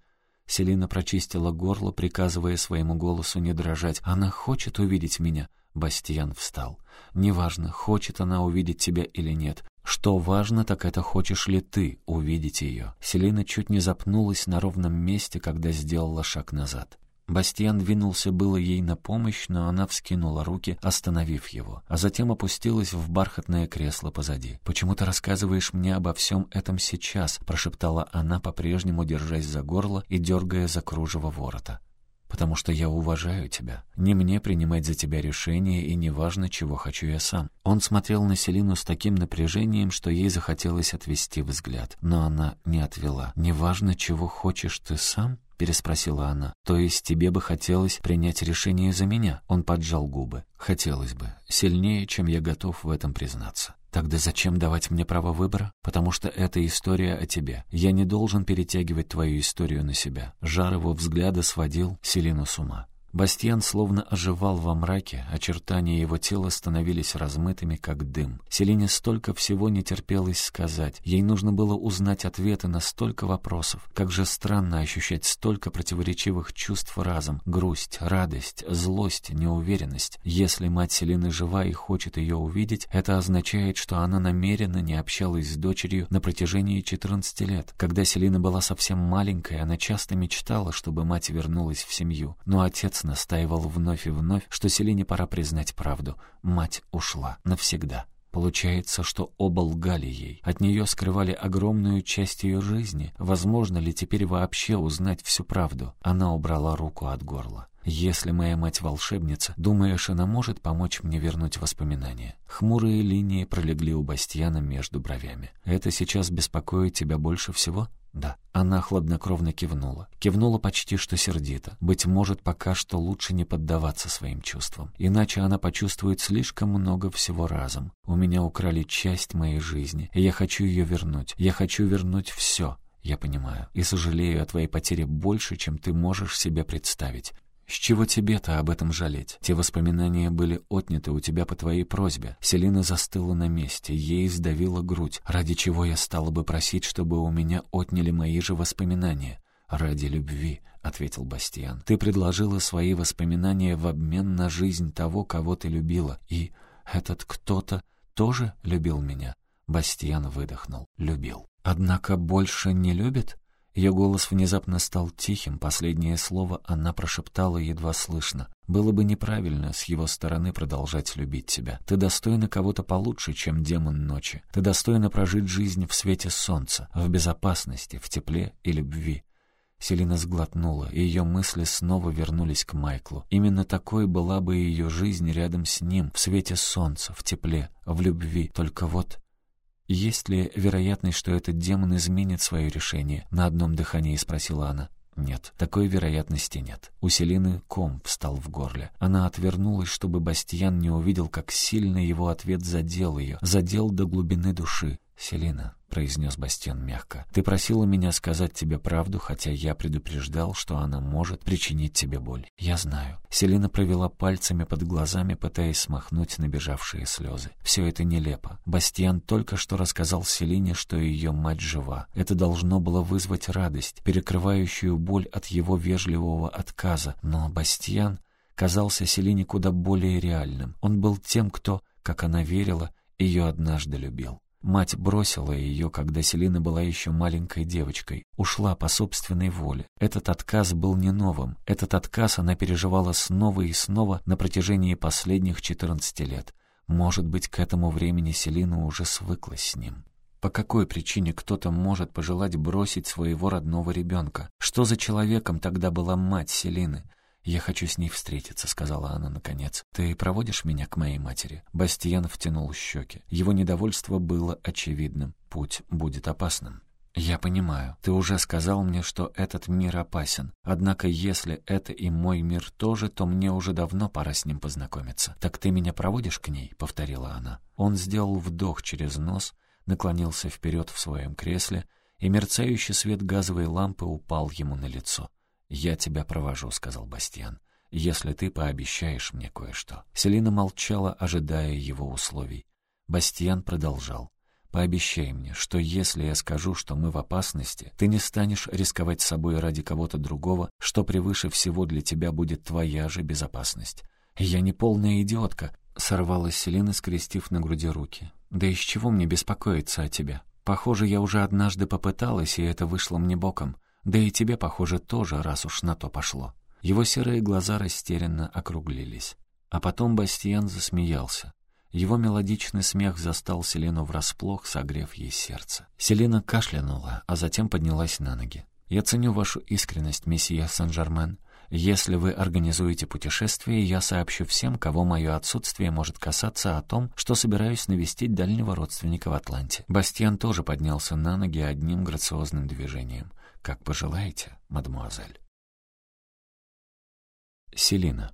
Селина прочистила горло, приказывая своему голосу не дрожать. «Она хочет увидеть меня?» Бастиан встал. «Неважно, хочет она увидеть тебя или нет. Что важно, так это хочешь ли ты увидеть ее?» Селина чуть не запнулась на ровном месте, когда сделала шаг назад. Бастиан двинулся было ей на помощь, но она вскинула руки, остановив его, а затем опустилась в бархатное кресло позади. «Почему ты рассказываешь мне обо всем этом сейчас?» — прошептала она, по-прежнему держась за горло и дергая за кружево ворота. «Потому что я уважаю тебя. Не мне принимать за тебя решение, и не важно, чего хочу я сам». Он смотрел на Селину с таким напряжением, что ей захотелось отвести взгляд, но она не отвела. «Не важно, чего хочешь ты сам?» — переспросила она. «То есть тебе бы хотелось принять решение за меня?» Он поджал губы. «Хотелось бы. Сильнее, чем я готов в этом признаться». «Тогда зачем давать мне право выбора? Потому что это история о тебе. Я не должен перетягивать твою историю на себя». Жар его взгляда сводил Селину с ума. Бастьян словно оживал во мраке, очертания его тела становились размытыми, как дым. Селине столько всего не терпелось сказать. Ей нужно было узнать ответы на столько вопросов. Как же странно ощущать столько противоречивых чувств разом. Грусть, радость, злость, неуверенность. Если мать Селины жива и хочет ее увидеть, это означает, что она намеренно не общалась с дочерью на протяжении 14 лет. Когда Селина была совсем маленькой, она часто мечтала, чтобы мать вернулась в семью. Но отец настаивал вновь и вновь, что Селине пора признать правду. Мать ушла навсегда. Получается, что оба лгали ей. От нее скрывали огромную часть ее жизни. Возможно ли теперь вообще узнать всю правду? Она убрала руку от горла. «Если моя мать волшебница, думаешь, она может помочь мне вернуть воспоминания?» Хмурые линии пролегли у Бастьяна между бровями. «Это сейчас беспокоит тебя больше всего?» «Да». Она хладнокровно кивнула. Кивнула почти что сердито. Быть может, пока что лучше не поддаваться своим чувствам. Иначе она почувствует слишком много всего разом. У меня украли часть моей жизни, и я хочу ее вернуть. Я хочу вернуть все. Я понимаю. И сожалею о твоей потере больше, чем ты можешь себе представить. «С чего тебе-то об этом жалеть? Те воспоминания были отняты у тебя по твоей просьбе». Селина застыла на месте, ей сдавила грудь. «Ради чего я стала бы просить, чтобы у меня отняли мои же воспоминания?» «Ради любви», — ответил Бастиан. «Ты предложила свои воспоминания в обмен на жизнь того, кого ты любила. И этот кто-то тоже любил меня?» Бастиан выдохнул. «Любил. Однако больше не любит?» Ее голос внезапно стал тихим, последнее слово она прошептала едва слышно. «Было бы неправильно с его стороны продолжать любить тебя. Ты достойна кого-то получше, чем демон ночи. Ты достойна прожить жизнь в свете солнца, в безопасности, в тепле и любви». Селина сглотнула, и ее мысли снова вернулись к Майклу. Именно такой была бы ее жизнь рядом с ним, в свете солнца, в тепле, в любви. Только вот «Есть ли вероятность, что этот демон изменит свое решение?» — на одном дыхании спросила она. Нет, такой вероятности нет. У Селины ком встал в горле. Она отвернулась, чтобы Бастьян не увидел, как сильно его ответ задел ее, задел до глубины души. «Селина», — произнес Бастиан мягко, — «ты просила меня сказать тебе правду, хотя я предупреждал, что она может причинить тебе боль. Я знаю». Селина провела пальцами под глазами, пытаясь смахнуть набежавшие слезы. Все это нелепо. Бастиан только что рассказал Селине, что ее мать жива. Это должно было вызвать радость, перекрывающую боль от его вежливого отказа. Но Бастиан казался Селине куда более реальным. Он был тем, кто, как она верила, ее однажды любил. Мать бросила ее, когда Селина была еще маленькой девочкой. Ушла по собственной воле. Этот отказ был не новым. Этот отказ она переживала снова и снова на протяжении последних 14 лет. Может быть, к этому времени Селина уже свыклась с ним. По какой причине кто-то может пожелать бросить своего родного ребенка? Что за человеком тогда была мать Селины? «Я хочу с ней встретиться», — сказала она наконец. «Ты проводишь меня к моей матери?» Бастиен втянул щеки. Его недовольство было очевидным. Путь будет опасным. «Я понимаю. Ты уже сказал мне, что этот мир опасен. Однако, если это и мой мир тоже, то мне уже давно пора с ним познакомиться. Так ты меня проводишь к ней?» — повторила она. Он сделал вдох через нос, наклонился вперед в своем кресле, и мерцающий свет газовой лампы упал ему на лицо. «Я тебя провожу», — сказал Бастиан, — «если ты пообещаешь мне кое-что». Селина молчала, ожидая его условий. Бастиан продолжал. «Пообещай мне, что если я скажу, что мы в опасности, ты не станешь рисковать собой ради кого-то другого, что превыше всего для тебя будет твоя же безопасность». «Я не полная идиотка», — сорвалась Селина, скрестив на груди руки. «Да из чего мне беспокоиться о тебе? Похоже, я уже однажды попыталась, и это вышло мне боком. Да и тебе, похоже, тоже, раз уж на то пошло». Его серые глаза растерянно округлились. А потом Бастиан засмеялся. Его мелодичный смех застал Селену врасплох, согрев ей сердце. Селена кашлянула, а затем поднялась на ноги. «Я ценю вашу искренность, месье Сен-Жермен. Если вы организуете путешествие, я сообщу всем, кого мое отсутствие может касаться, о том, что собираюсь навестить дальнего родственника в Атланте». Бастиан тоже поднялся на ноги одним грациозным движением. «Как пожелаете, мадемуазель». Селина.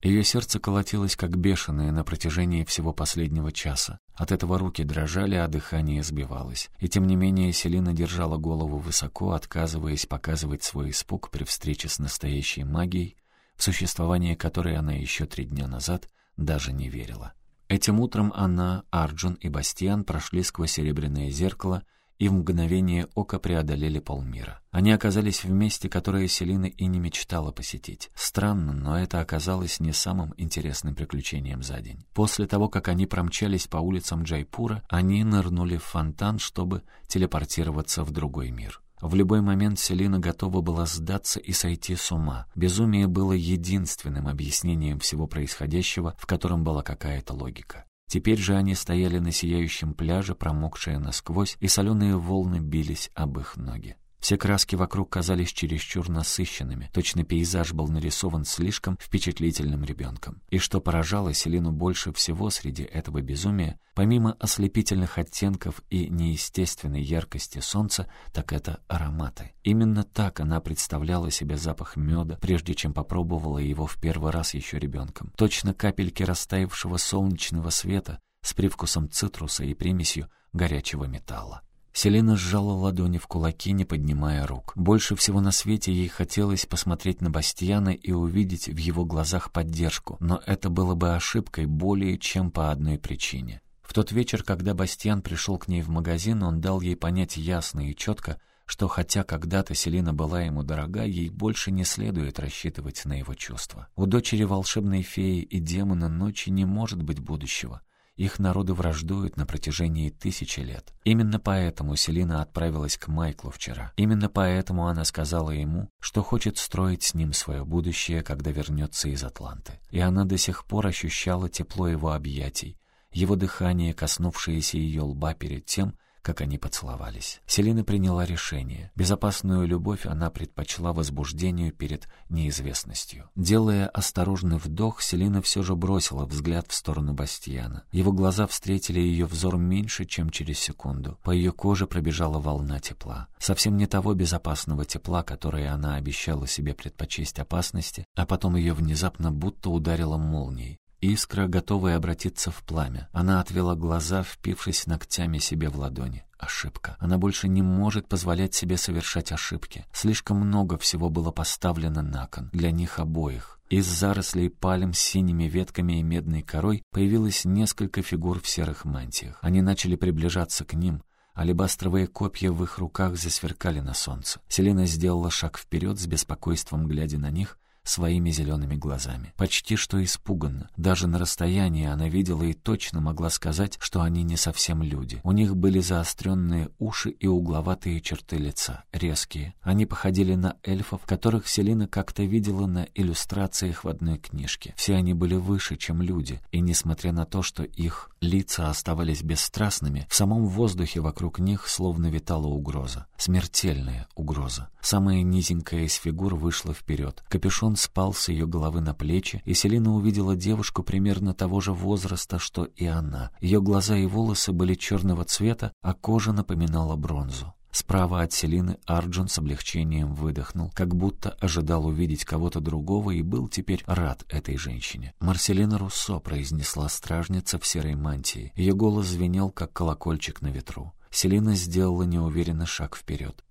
Ее сердце колотилось как бешеное на протяжении всего последнего часа. От этого руки дрожали, а дыхание сбивалось. И тем не менее Селина держала голову высоко, отказываясь показывать свой испуг при встрече с настоящей магией, в существование которой она еще три дня назад даже не верила. Этим утром она, Арджун и Бастиан прошли сквозь серебряное зеркало — и в мгновение ока преодолели полмира. Они оказались в месте, которое Селина и не мечтала посетить. Странно, но это оказалось не самым интересным приключением за день. После того, как они промчались по улицам Джайпура, они нырнули в фонтан, чтобы телепортироваться в другой мир. В любой момент Селина готова была сдаться и сойти с ума. Безумие было единственным объяснением всего происходящего, в котором была какая-то логика. Теперь же они стояли на сияющем пляже, промокшие насквозь, и соленые волны бились об их ноги. Все краски вокруг казались чересчур насыщенными, точно пейзаж был нарисован слишком впечатлительным ребенком. И что поражало Селину больше всего среди этого безумия, помимо ослепительных оттенков и неестественной яркости солнца, так это ароматы. Именно так она представляла себе запах меда, прежде чем попробовала его в первый раз еще ребенком. Точно капельки растаявшего солнечного света с привкусом цитруса и примесью горячего металла. Селина сжала ладони в кулаки, не поднимая рук. Больше всего на свете ей хотелось посмотреть на Бастиана и увидеть в его глазах поддержку, но это было бы ошибкой более чем по одной причине. В тот вечер, когда Бастиан пришел к ней в магазин, он дал ей понять ясно и четко, что хотя когда-то Селина была ему дорога, ей больше не следует рассчитывать на его чувства. У дочери волшебной феи и демона ночи не может быть будущего. Их народы враждуют на протяжении тысячи лет. Именно поэтому Селина отправилась к Майклу вчера. Именно поэтому она сказала ему, что хочет строить с ним свое будущее, когда вернется из Атланты. И она до сих пор ощущала тепло его объятий, его дыхание, коснувшееся ее лба перед тем, как они поцеловались. Селина приняла решение. Безопасную любовь она предпочла возбуждению перед неизвестностью. Делая осторожный вдох, Селина все же бросила взгляд в сторону Бастьяна. Его глаза встретили ее взор меньше, чем через секунду. По ее коже пробежала волна тепла. Совсем не того безопасного тепла, которое она обещала себе предпочесть опасности, а потом ее внезапно будто ударила молнией. Искра, готовая обратиться в пламя. Она отвела глаза, впившись ногтями себе в ладони. Ошибка. Она больше не может позволять себе совершать ошибки. Слишком много всего было поставлено на кон. Для них обоих. Из зарослей пальм с синими ветками и медной корой появилось несколько фигур в серых мантиях. Они начали приближаться к ним, Алебастровые копья в их руках засверкали на солнце. Селена сделала шаг вперед с беспокойством, глядя на них, своими зелеными глазами. Почти что испуганно. Даже на расстоянии она видела и точно могла сказать, что они не совсем люди. У них были заостренные уши и угловатые черты лица, резкие. Они походили на эльфов, которых Селина как-то видела на иллюстрациях в одной книжке. Все они были выше, чем люди, и несмотря на то, что их лица оставались бесстрастными, в самом воздухе вокруг них словно витала угроза. Смертельная угроза. Самая низенькая из фигур вышла вперед. Капюшон спал с ее головы на плечи, и Селина увидела девушку примерно того же возраста, что и она. Ее глаза и волосы были черного цвета, а кожа напоминала бронзу. Справа от Селины Арджун с облегчением выдохнул, как будто ожидал увидеть кого-то другого и был теперь рад этой женщине. «Марселина Руссо», — произнесла стражница в серой мантии. Ее голос звенел, как колокольчик на ветру. Селина сделала неуверенный шаг вперед.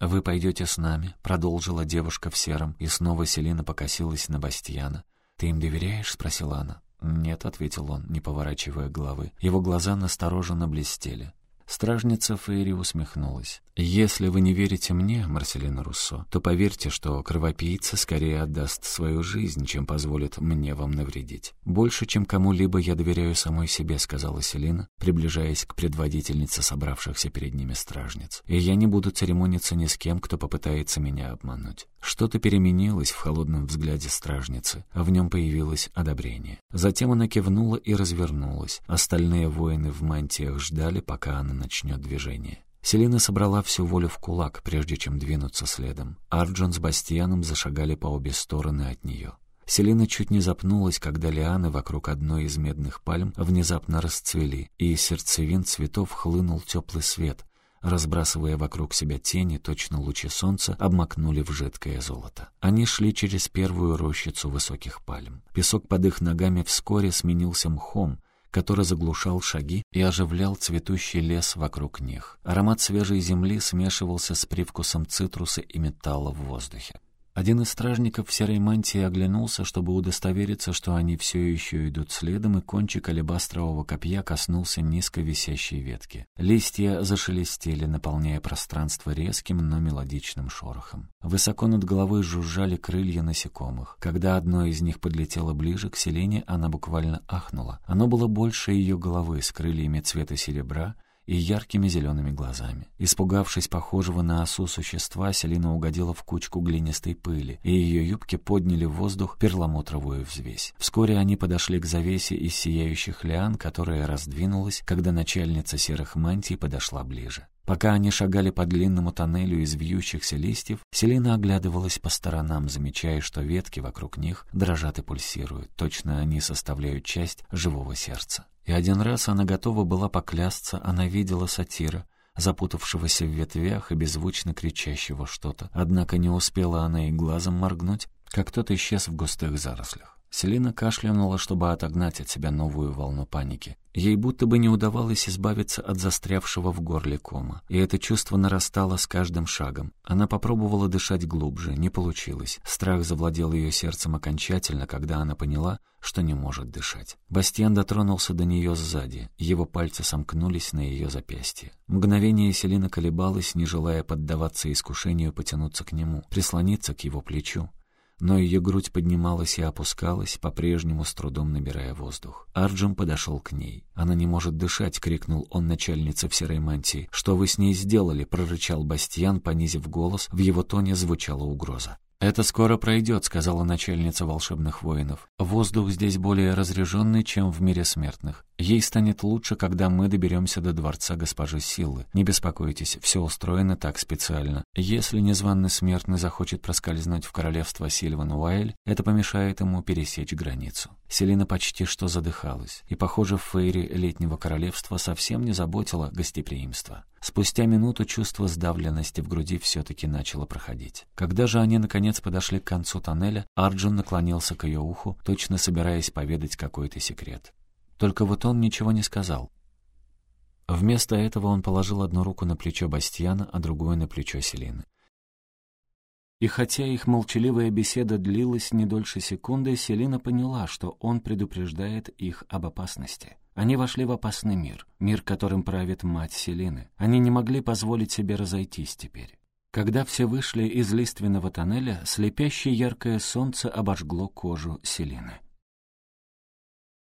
«Вы пойдете с нами», — продолжила девушка в сером, и снова Селина покосилась на Бастьяна. «Ты им доверяешь?» — спросила она. «Нет», — ответил он, не поворачивая головы. Его глаза настороженно блестели. Стражница Фейри усмехнулась. «Если вы не верите мне, Марселина Руссо, то поверьте, что кровопийца скорее отдаст свою жизнь, чем позволит мне вам навредить. Больше, чем кому-либо я доверяю самой себе», — сказала Селина, приближаясь к предводительнице собравшихся перед ними стражниц. «И я не буду церемониться ни с кем, кто попытается меня обмануть». Что-то переменилось в холодном взгляде стражницы, а в нем появилось одобрение. Затем она кивнула и развернулась. Остальные воины в мантиях ждали, пока она начнет движение. Селина собрала всю волю в кулак, прежде чем двинуться следом. Арджон с Бастианом зашагали по обе стороны от нее. Селина чуть не запнулась, когда лианы вокруг одной из медных пальм внезапно расцвели, и из сердцевин цветов хлынул теплый свет, разбрасывая вокруг себя тени, точно лучи солнца обмакнули в жидкое золото. Они шли через первую рощицу высоких пальм. Песок под их ногами вскоре сменился мхом, который заглушал шаги и оживлял цветущий лес вокруг них. Аромат свежей земли смешивался с привкусом цитруса и металла в воздухе. Один из стражников в серой мантии оглянулся, чтобы удостовериться, что они все еще идут следом, и кончик алебастрового копья коснулся низко висящей ветки. Листья зашелестели, наполняя пространство резким, но мелодичным шорохом. Высоко над головой жужжали крылья насекомых. Когда одно из них подлетело ближе к селене, она буквально ахнула. Оно было больше ее головы, с крыльями цвета серебра, и яркими зелеными глазами. Испугавшись похожего на осу существа, Селина угодила в кучку глинистой пыли, и ее юбки подняли в воздух перламутровую взвесь. Вскоре они подошли к завесе из сияющих лиан, которая раздвинулась, когда начальница серых мантий подошла ближе. Пока они шагали по длинному тоннелю из вьющихся листьев, Селина оглядывалась по сторонам, замечая, что ветки вокруг них дрожат и пульсируют. Точно они составляют часть живого сердца. И один раз она готова была поклясться, она видела сатира, запутавшегося в ветвях и беззвучно кричащего что-то. Однако не успела она и глазом моргнуть, как тот исчез в густых зарослях. Селина кашлянула, чтобы отогнать от себя новую волну паники. Ей будто бы не удавалось избавиться от застрявшего в горле кома, и это чувство нарастало с каждым шагом. Она попробовала дышать глубже, не получилось. Страх завладел ее сердцем окончательно, когда она поняла, что не может дышать. Бастиан дотронулся до нее сзади, его пальцы сомкнулись на ее запястье. Мгновение Селина колебалась, не желая поддаваться искушению потянуться к нему, прислониться к его плечу но ее грудь поднималась и опускалась, по-прежнему с трудом набирая воздух. Арджем подошел к ней. «Она не может дышать!» — крикнул он начальнице в серой мантии. «Что вы с ней сделали?» — прорычал Бастьян, понизив голос. В его тоне звучала угроза. «Это скоро пройдет», — сказала начальница волшебных воинов. «Воздух здесь более разряженный, чем в мире смертных. Ей станет лучше, когда мы доберемся до дворца госпожи Силы. Не беспокойтесь, все устроено так специально. Если незваный смертный захочет проскользнуть в королевство Сильван Уайль, это помешает ему пересечь границу». Селина почти что задыхалась, и, похоже, в Фейре летнего королевства совсем не заботило гостеприимство. Спустя минуту чувство сдавленности в груди все-таки начало проходить. Когда же они, наконец, подошли к концу тоннеля, Арджун наклонился к ее уху, точно собираясь поведать какой-то секрет. Только вот он ничего не сказал. Вместо этого он положил одну руку на плечо Бастьяна, а другую на плечо Селины. И хотя их молчаливая беседа длилась не дольше секунды, Селина поняла, что он предупреждает их об опасности. Они вошли в опасный мир, мир, которым правит мать Селины. Они не могли позволить себе разойтись теперь. Когда все вышли из лиственного тоннеля, слепящее яркое солнце обожгло кожу Селины.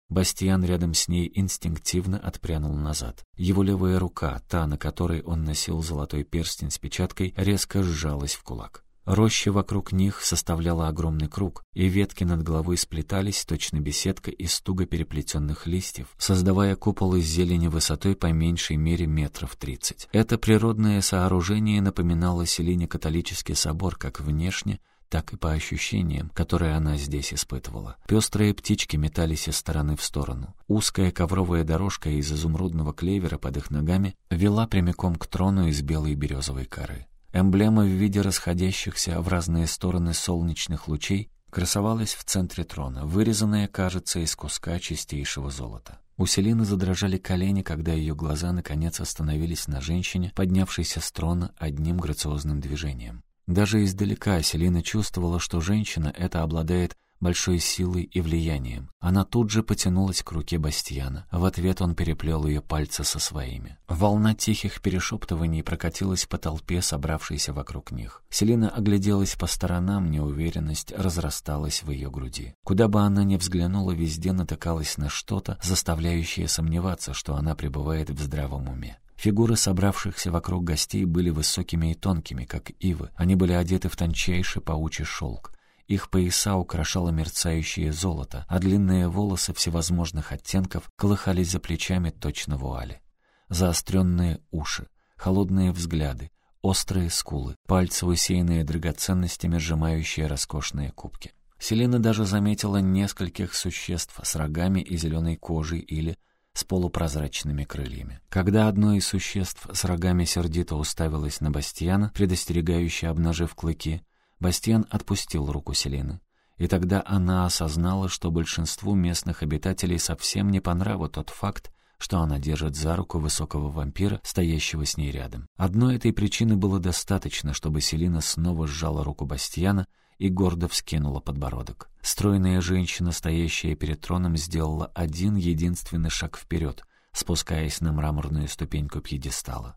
Бастиан рядом с ней инстинктивно отпрянул назад. Его левая рука, та, на которой он носил золотой перстень с печаткой, резко сжалась в кулак. Роща вокруг них составляла огромный круг, и ветки над головой сплетались, точно беседка из туго переплетенных листьев, создавая купол из зелени высотой по меньшей мере метров тридцать. Это природное сооружение напоминало Селине католический собор как внешне, так и по ощущениям, которые она здесь испытывала. Пестрые птички метались из стороны в сторону. Узкая ковровая дорожка из изумрудного клевера под их ногами вела прямиком к трону из белой березовой коры. Эмблема в виде расходящихся в разные стороны солнечных лучей красовалась в центре трона, вырезанная, кажется, из куска чистейшего золота. У Селины задрожали колени, когда ее глаза наконец остановились на женщине, поднявшейся с трона одним грациозным движением. Даже издалека Селина чувствовала, что женщина эта обладает большой силой и влиянием. Она тут же потянулась к руке Бастьяна. В ответ он переплел ее пальцы со своими. Волна тихих перешептываний прокатилась по толпе, собравшейся вокруг них. Селина огляделась по сторонам, неуверенность разрасталась в ее груди. Куда бы она ни взглянула, везде натыкалась на что-то, заставляющее сомневаться, что она пребывает в здравом уме. Фигуры собравшихся вокруг гостей были высокими и тонкими, как ивы. Они были одеты в тончайший паучий шелк. Их пояса украшало мерцающее золото, а длинные волосы всевозможных оттенков колыхались за плечами точно вуали. Заостренные уши, холодные взгляды, острые скулы, пальцы, усеянные драгоценностями, сжимающие роскошные кубки. Селена даже заметила нескольких существ с рогами и зеленой кожей или с полупрозрачными крыльями. Когда одно из существ с рогами сердито уставилось на Бастиана, предостерегающе обнажив клыки, Бастиан отпустил руку Селины. И тогда она осознала, что большинству местных обитателей совсем не по нраву тот факт, что она держит за руку высокого вампира, стоящего с ней рядом. Одной этой причины было достаточно, чтобы Селина снова сжала руку Бастиана и гордо вскинула подбородок. Стройная женщина, стоящая перед троном, сделала один единственный шаг вперед, спускаясь на мраморную ступеньку пьедестала.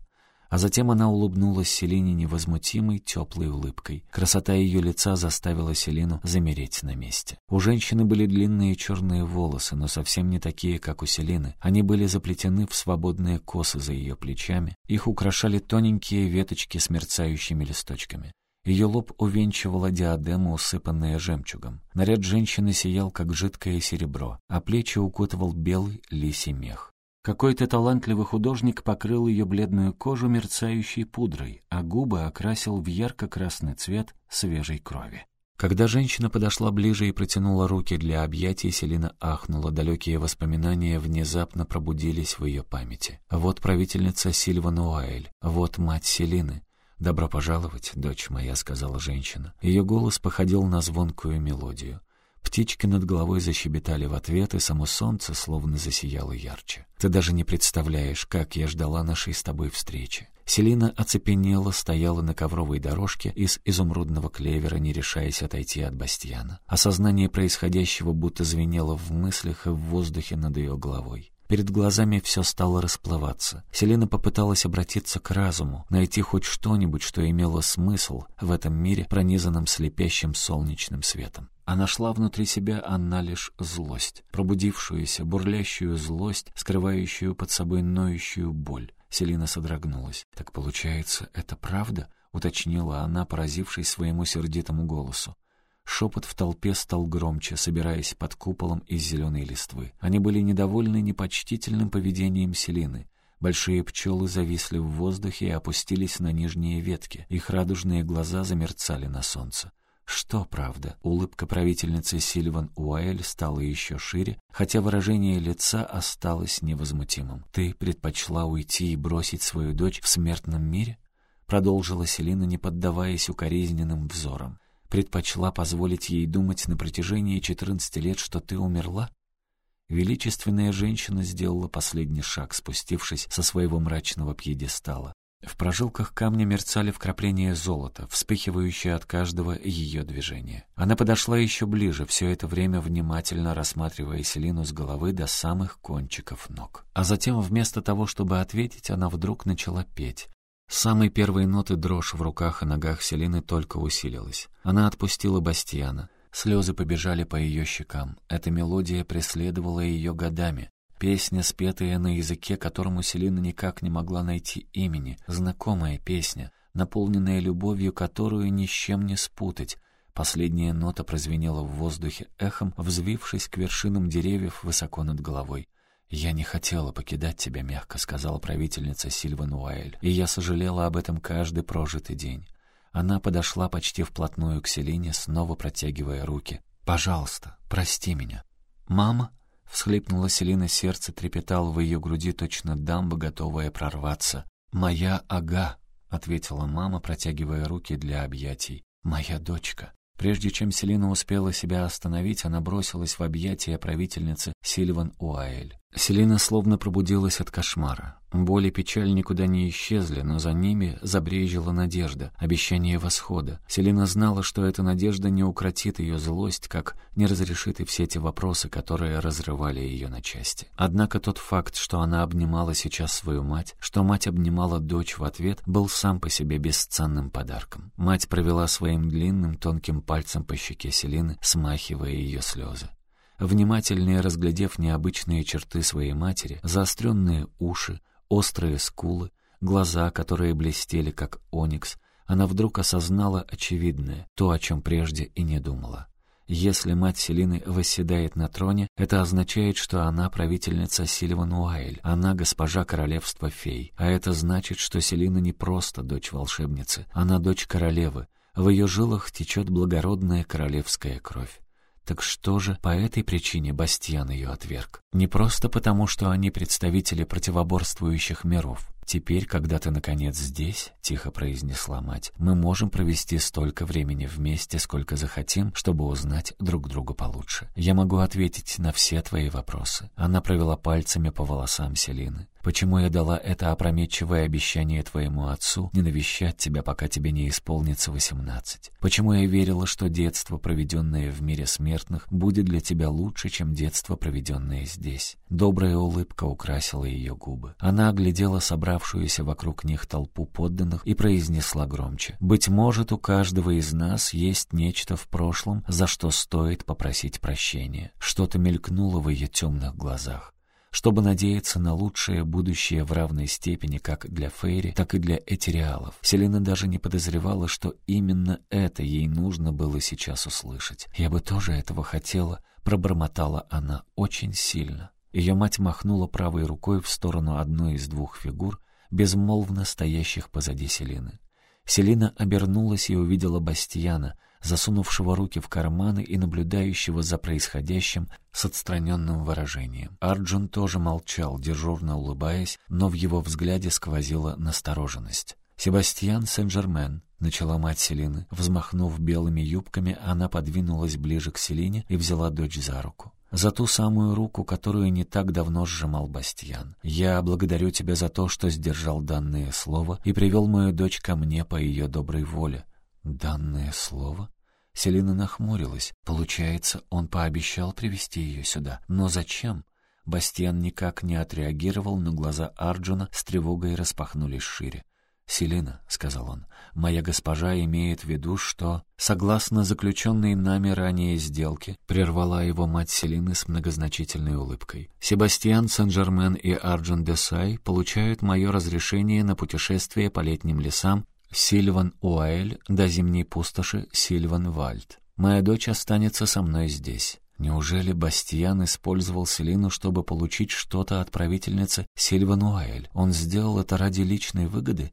А затем она улыбнулась Селине невозмутимой, теплой улыбкой. Красота ее лица заставила Селину замереть на месте. У женщины были длинные черные волосы, но совсем не такие, как у Селины. Они были заплетены в свободные косы за ее плечами. Их украшали тоненькие веточки с мерцающими листочками. Ее лоб увенчивала диадема, усыпанная жемчугом. Наряд женщины сиял, как жидкое серебро, а плечи укутывал белый лисий мех. Какой-то талантливый художник покрыл ее бледную кожу мерцающей пудрой, а губы окрасил в ярко-красный цвет свежей крови. Когда женщина подошла ближе и протянула руки для объятий, Селина ахнула. Далекие воспоминания внезапно пробудились в ее памяти. Вот правительница Сильван Уайль, вот мать Селины. «Добро пожаловать, дочь моя», — сказала женщина. Ее голос походил на звонкую мелодию. Птички над головой защебетали в ответ, и само солнце словно засияло ярче. Ты даже не представляешь, как я ждала нашей с тобой встречи. Селина оцепенела, стояла на ковровой дорожке из изумрудного клевера, не решаясь отойти от Бастьяна. Осознание происходящего будто звенело в мыслях и в воздухе над ее головой. Перед глазами все стало расплываться. Селена попыталась обратиться к разуму, найти хоть что-нибудь, что имело смысл в этом мире, пронизанном слепящим солнечным светом. А нашла внутри себя она лишь злость, пробудившуюся, бурлящую злость, скрывающую под собой ноющую боль. Селина содрогнулась. «Так получается, это правда?» — уточнила она, поразившись своему сердитому голосу. Шепот в толпе стал громче, собираясь под куполом из зеленой листвы. Они были недовольны непочтительным поведением Селины. Большие пчелы зависли в воздухе и опустились на нижние ветки. Их радужные глаза замерцали на солнце. Что правда? Улыбка правительницы Сильван Уайль стала еще шире, хотя выражение лица осталось невозмутимым. «Ты предпочла уйти и бросить свою дочь в смертном мире?» Продолжила Селина, не поддаваясь укоризненным взорам предпочла позволить ей думать на протяжении четырнадцати лет, что ты умерла? Величественная женщина сделала последний шаг, спустившись со своего мрачного пьедестала. В прожилках камня мерцали вкрапления золота, вспыхивающие от каждого ее движения. Она подошла еще ближе, все это время внимательно рассматривая Селину с головы до самых кончиков ног. А затем, вместо того, чтобы ответить, она вдруг начала петь. С самой первой ноты дрожь в руках и ногах Селины только усилилась. Она отпустила Бастиана. Слезы побежали по ее щекам. Эта мелодия преследовала ее годами. Песня, спетая на языке, которому Селина никак не могла найти имени. Знакомая песня, наполненная любовью, которую ни с чем не спутать. Последняя нота прозвенела в воздухе эхом, взвившись к вершинам деревьев высоко над головой. «Я не хотела покидать тебя», — мягко сказала правительница Сильван Уайль, «и я сожалела об этом каждый прожитый день». Она подошла почти вплотную к Селине, снова протягивая руки. «Пожалуйста, прости меня». «Мама?» — всхлипнула Селина, сердце трепетало в ее груди, точно дамба, готовая прорваться. «Моя ага», — ответила мама, протягивая руки для объятий. «Моя дочка». Прежде чем Селина успела себя остановить, она бросилась в объятия правительницы Сильван Уайль. Селина словно пробудилась от кошмара. Боль и печаль никуда не исчезли, но за ними забрежила надежда, обещание восхода. Селина знала, что эта надежда не укротит ее злость, как не разрешит и все те вопросы, которые разрывали ее на части. Однако тот факт, что она обнимала сейчас свою мать, что мать обнимала дочь в ответ, был сам по себе бесценным подарком. Мать провела своим длинным тонким пальцем по щеке Селины, смахивая ее слезы. Внимательнее разглядев необычные черты своей матери, заостренные уши, острые скулы, глаза, которые блестели, как оникс, она вдруг осознала очевидное, то, о чем прежде и не думала. Если мать Селины восседает на троне, это означает, что она правительница Сильван Уайль, она госпожа королевства фей. А это значит, что Селина не просто дочь волшебницы, она дочь королевы. В ее жилах течет благородная королевская кровь. Так что же по этой причине Бастьян ее отверг? Не просто потому, что они представители противоборствующих миров. «Теперь, когда ты, наконец, здесь», — тихо произнесла мать, «мы можем провести столько времени вместе, сколько захотим, чтобы узнать друг друга получше. Я могу ответить на все твои вопросы». Она провела пальцами по волосам Селины. Почему я дала это опрометчивое обещание твоему отцу не навещать тебя, пока тебе не исполнится восемнадцать? Почему я верила, что детство, проведенное в мире смертных, будет для тебя лучше, чем детство, проведенное здесь? Добрая улыбка украсила ее губы. Она оглядела собравшуюся вокруг них толпу подданных и произнесла громче. «Быть может, у каждого из нас есть нечто в прошлом, за что стоит попросить прощения». Что-то мелькнуло в ее темных глазах чтобы надеяться на лучшее будущее в равной степени как для Фейри, так и для Этериалов. Селена даже не подозревала, что именно это ей нужно было сейчас услышать. «Я бы тоже этого хотела», — пробормотала она очень сильно. Ее мать махнула правой рукой в сторону одной из двух фигур, безмолвно стоящих позади Селины. Селина обернулась и увидела Бастияна, засунувшего руки в карманы и наблюдающего за происходящим с отстраненным выражением. Арджун тоже молчал, дежурно улыбаясь, но в его взгляде сквозила настороженность. «Себастьян Сен-Жермен», — начала мать Селины. Взмахнув белыми юбками, она подвинулась ближе к Селине и взяла дочь за руку. За ту самую руку, которую не так давно сжимал Бастьян. «Я благодарю тебя за то, что сдержал данное слово и привел мою дочь ко мне по ее доброй воле. «Данное слово?» Селина нахмурилась. Получается, он пообещал привести ее сюда. Но зачем? Бастиан никак не отреагировал, но глаза Арджуна с тревогой распахнулись шире. «Селина», — сказал он, — «моя госпожа имеет в виду, что...» Согласно заключенной нами ранее сделке, прервала его мать Селины с многозначительной улыбкой. «Себастьян Сен-Жермен и Арджун Десай получают мое разрешение на путешествие по летним лесам Сильван Уайль до зимней пустоши Сильван Вальд. Моя дочь останется со мной здесь. Неужели Бастиан использовал Селину, чтобы получить что-то от правительницы Сильван Уайль? Он сделал это ради личной выгоды?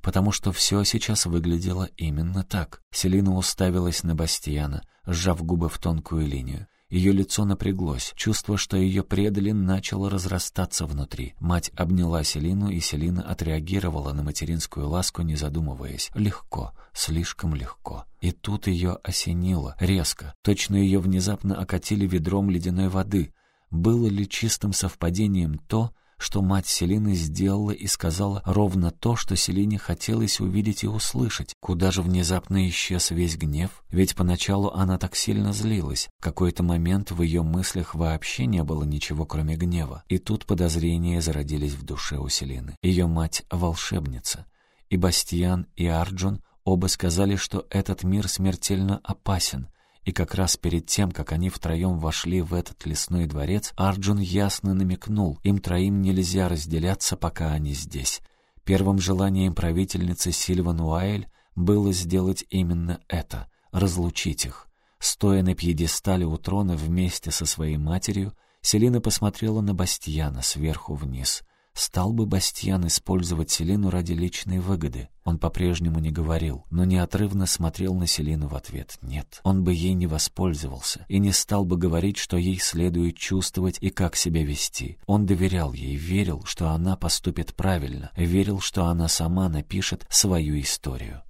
Потому что все сейчас выглядело именно так. Селина уставилась на Бастиана, сжав губы в тонкую линию. Ее лицо напряглось. Чувство, что ее предали, начало разрастаться внутри. Мать обняла Селину, и Селина отреагировала на материнскую ласку, не задумываясь. Легко, слишком легко. И тут ее осенило, резко. Точно ее внезапно окатили ведром ледяной воды. Было ли чистым совпадением то, что мать Селины сделала и сказала ровно то, что Селине хотелось увидеть и услышать. Куда же внезапно исчез весь гнев? Ведь поначалу она так сильно злилась. В какой-то момент в ее мыслях вообще не было ничего, кроме гнева. И тут подозрения зародились в душе у Селины. Ее мать — волшебница. И Бастиан, и Арджун оба сказали, что этот мир смертельно опасен, и как раз перед тем, как они втроем вошли в этот лесной дворец, Арджун ясно намекнул, им троим нельзя разделяться, пока они здесь. Первым желанием правительницы Сильван Уайль было сделать именно это — разлучить их. Стоя на пьедестале у трона вместе со своей матерью, Селина посмотрела на Бастьяна сверху вниз. Стал бы Бастьян использовать Селину ради личной выгоды? Он по-прежнему не говорил, но неотрывно смотрел на Селину в ответ. Нет, он бы ей не воспользовался и не стал бы говорить, что ей следует чувствовать и как себя вести. Он доверял ей, верил, что она поступит правильно, верил, что она сама напишет свою историю.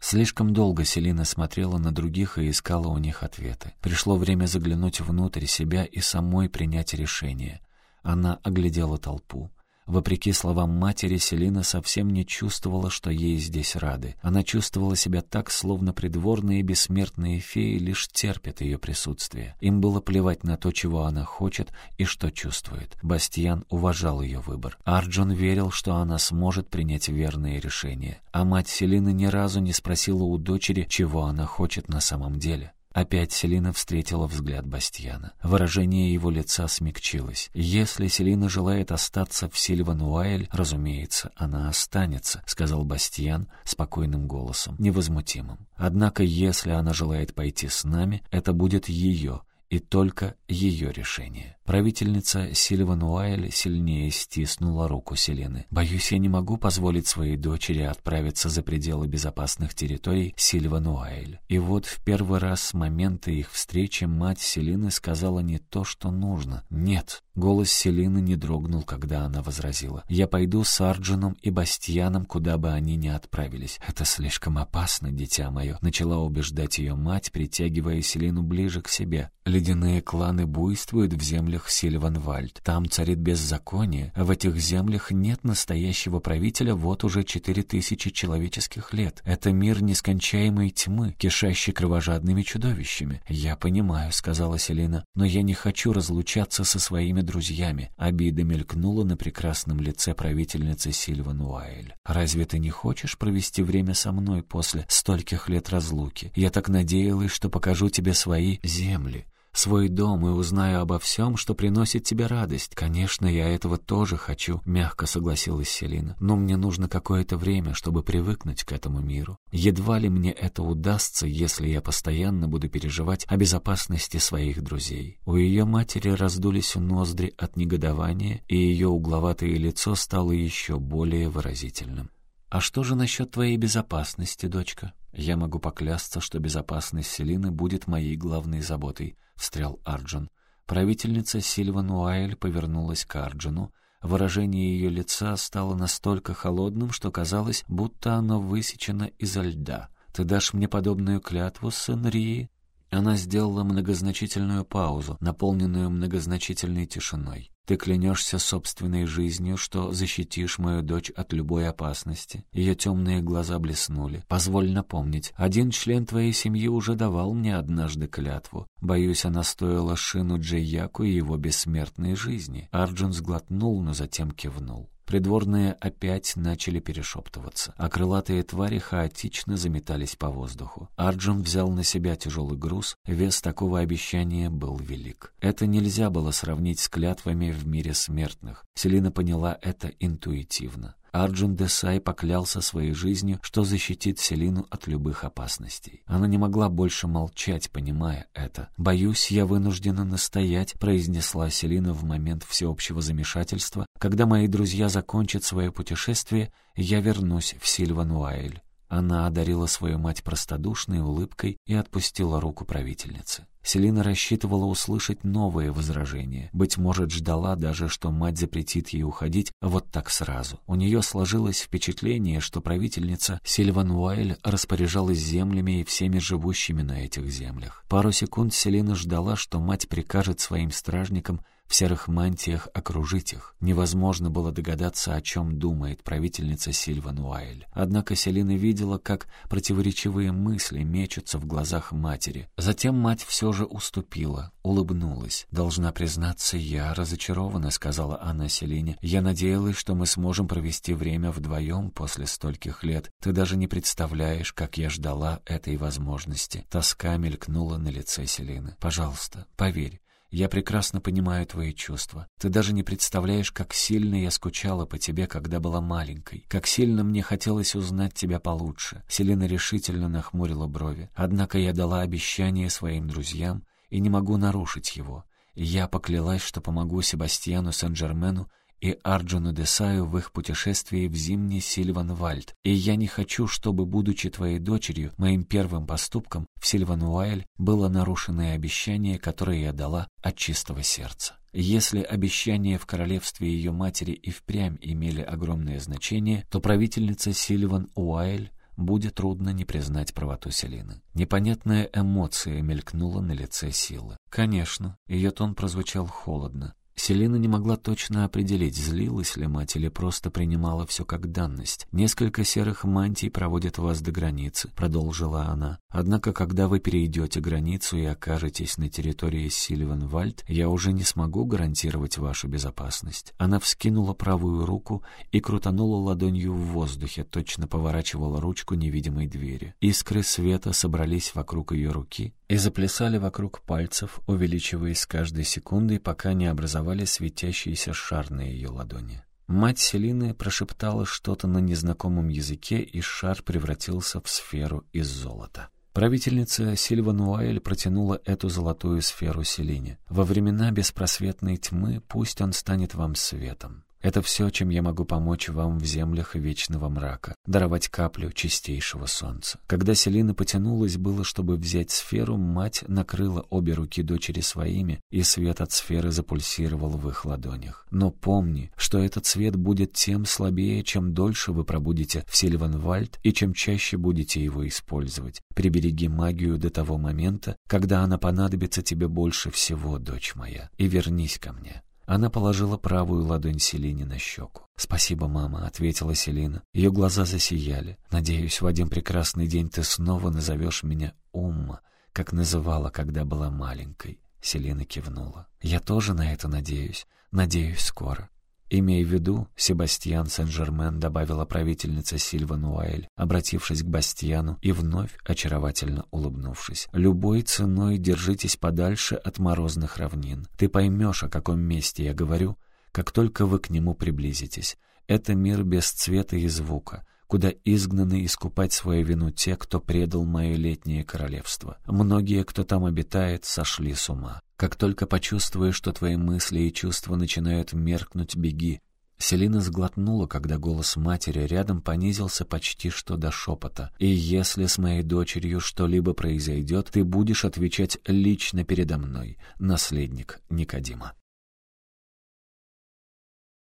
Слишком долго Селина смотрела на других и искала у них ответы. Пришло время заглянуть внутрь себя и самой принять решение. Она оглядела толпу. Вопреки словам матери, Селина совсем не чувствовала, что ей здесь рады. Она чувствовала себя так, словно придворные бессмертные феи лишь терпят ее присутствие. Им было плевать на то, чего она хочет и что чувствует. Бастьян уважал ее выбор. Арджун верил, что она сможет принять верные решения. А мать Селины ни разу не спросила у дочери, чего она хочет на самом деле. Опять Селина встретила взгляд Бастьяна. Выражение его лица смягчилось. «Если Селина желает остаться в Сильвануайль, разумеется, она останется», — сказал Бастьян спокойным голосом, невозмутимым. «Однако, если она желает пойти с нами, это будет ее, и только ее решение. Правительница Сильван Уайль сильнее стиснула руку Селины. «Боюсь, я не могу позволить своей дочери отправиться за пределы безопасных территорий Сильван Уайль». И вот в первый раз с момента их встречи мать Селины сказала не то, что нужно. «Нет». Голос Селины не дрогнул, когда она возразила. «Я пойду с Арджуном и Бастьяном, куда бы они ни отправились. Это слишком опасно, дитя мое», — начала убеждать ее мать, притягивая Селину ближе к себе. «Ледяные кланы буйствуют в земле землях Сильванвальд. Там царит беззаконие, а в этих землях нет настоящего правителя вот уже четыре тысячи человеческих лет. Это мир нескончаемой тьмы, кишащий кровожадными чудовищами. «Я понимаю», — сказала Селина, — «но я не хочу разлучаться со своими друзьями». Обида мелькнула на прекрасном лице правительницы Сильван Уайль. «Разве ты не хочешь провести время со мной после стольких лет разлуки? Я так надеялась, что покажу тебе свои земли свой дом и узнаю обо всем, что приносит тебе радость. Конечно, я этого тоже хочу, мягко согласилась Селина. Но мне нужно какое-то время, чтобы привыкнуть к этому миру. Едва ли мне это удастся, если я постоянно буду переживать о безопасности своих друзей. У ее матери раздулись ноздри от негодования, и ее угловатое лицо стало еще более выразительным. «А что же насчет твоей безопасности, дочка?» «Я могу поклясться, что безопасность Селины будет моей главной заботой», — встрял Арджун. Правительница Сильван Уайль повернулась к Арджуну. Выражение ее лица стало настолько холодным, что казалось, будто оно высечено изо льда. «Ты дашь мне подобную клятву, сын Рии?» Она сделала многозначительную паузу, наполненную многозначительной тишиной. Ты клянешься собственной жизнью, что защитишь мою дочь от любой опасности. Ее темные глаза блеснули. Позволь напомнить, один член твоей семьи уже давал мне однажды клятву. Боюсь, она стоила шину Джейяку и его бессмертной жизни. Арджун сглотнул, но затем кивнул. Придворные опять начали перешептываться, а крылатые твари хаотично заметались по воздуху. Арджун взял на себя тяжелый груз, вес такого обещания был велик. Это нельзя было сравнить с клятвами в мире смертных. Селина поняла это интуитивно. Арджун Десай поклялся своей жизнью, что защитит Селину от любых опасностей. Она не могла больше молчать, понимая это. «Боюсь, я вынуждена настоять», — произнесла Селина в момент всеобщего замешательства. «Когда мои друзья закончат свое путешествие, я вернусь в Сильвануайль». Она одарила свою мать простодушной улыбкой и отпустила руку правительницы. Селина рассчитывала услышать новые возражения. Быть может, ждала даже, что мать запретит ей уходить вот так сразу. У нее сложилось впечатление, что правительница Сильван Уайль распоряжалась землями и всеми живущими на этих землях. Пару секунд Селина ждала, что мать прикажет своим стражникам в серых мантиях окружить их. Невозможно было догадаться, о чем думает правительница Сильван Уайль. Однако Селина видела, как противоречивые мысли мечутся в глазах матери. Затем мать все же уступила, улыбнулась. «Должна признаться, я разочарована», — сказала она Селине. «Я надеялась, что мы сможем провести время вдвоем после стольких лет. Ты даже не представляешь, как я ждала этой возможности». Тоска мелькнула на лице Селины. «Пожалуйста, поверь, я прекрасно понимаю твои чувства. Ты даже не представляешь, как сильно я скучала по тебе, когда была маленькой. Как сильно мне хотелось узнать тебя получше. Селена решительно нахмурила брови. Однако я дала обещание своим друзьям и не могу нарушить его. Я поклялась, что помогу Себастьяну Сен-Жермену и Арджуну Десаю в их путешествии в зимний Сильванвальд, и я не хочу, чтобы, будучи твоей дочерью, моим первым поступком в Сильвануайль было нарушенное обещание, которое я дала от чистого сердца. Если обещания в королевстве ее матери и впрямь имели огромное значение, то правительница Сильван Уайль будет трудно не признать правоту Селины. Непонятная эмоция мелькнула на лице Силы. Конечно, ее тон прозвучал холодно. Селина не могла точно определить, злилась ли мать или просто принимала все как данность. «Несколько серых мантий проводят вас до границы», — продолжила она. «Однако, когда вы перейдете границу и окажетесь на территории Сильвенвальд, я уже не смогу гарантировать вашу безопасность». Она вскинула правую руку и крутанула ладонью в воздухе, точно поворачивала ручку невидимой двери. Искры света собрались вокруг ее руки и заплясали вокруг пальцев, увеличиваясь с каждой секундой, пока не образовали светящийся шар на ее ладони. Мать Селины прошептала что-то на незнакомом языке, и шар превратился в сферу из золота. Правительница Сильва Нуаэль протянула эту золотую сферу Селине. «Во времена беспросветной тьмы пусть он станет вам светом. Это все, чем я могу помочь вам в землях вечного мрака, даровать каплю чистейшего солнца. Когда Селина потянулась было, чтобы взять сферу, мать накрыла обе руки дочери своими, и свет от сферы запульсировал в их ладонях. Но помни, что этот свет будет тем слабее, чем дольше вы пробудете в Сильванвальд и чем чаще будете его использовать. Прибереги магию до того момента, когда она понадобится тебе больше всего, дочь моя, и вернись ко мне. Она положила правую ладонь Селине на щеку. «Спасибо, мама», — ответила Селина. Ее глаза засияли. «Надеюсь, в один прекрасный день ты снова назовешь меня Умма, как называла, когда была маленькой». Селина кивнула. «Я тоже на это надеюсь. Надеюсь, скоро. «Имей в виду, Себастьян Сен-Жермен», — добавила правительница Сильва Нуайль, обратившись к Бастьяну и вновь очаровательно улыбнувшись. «Любой ценой держитесь подальше от морозных равнин. Ты поймешь, о каком месте я говорю, как только вы к нему приблизитесь. Это мир без цвета и звука» куда изгнаны искупать свою вину те, кто предал мое летнее королевство. Многие, кто там обитает, сошли с ума. Как только почувствуешь, что твои мысли и чувства начинают меркнуть, беги. Селина сглотнула, когда голос матери рядом понизился почти что до шепота. «И если с моей дочерью что-либо произойдет, ты будешь отвечать лично передо мной, наследник Никодима».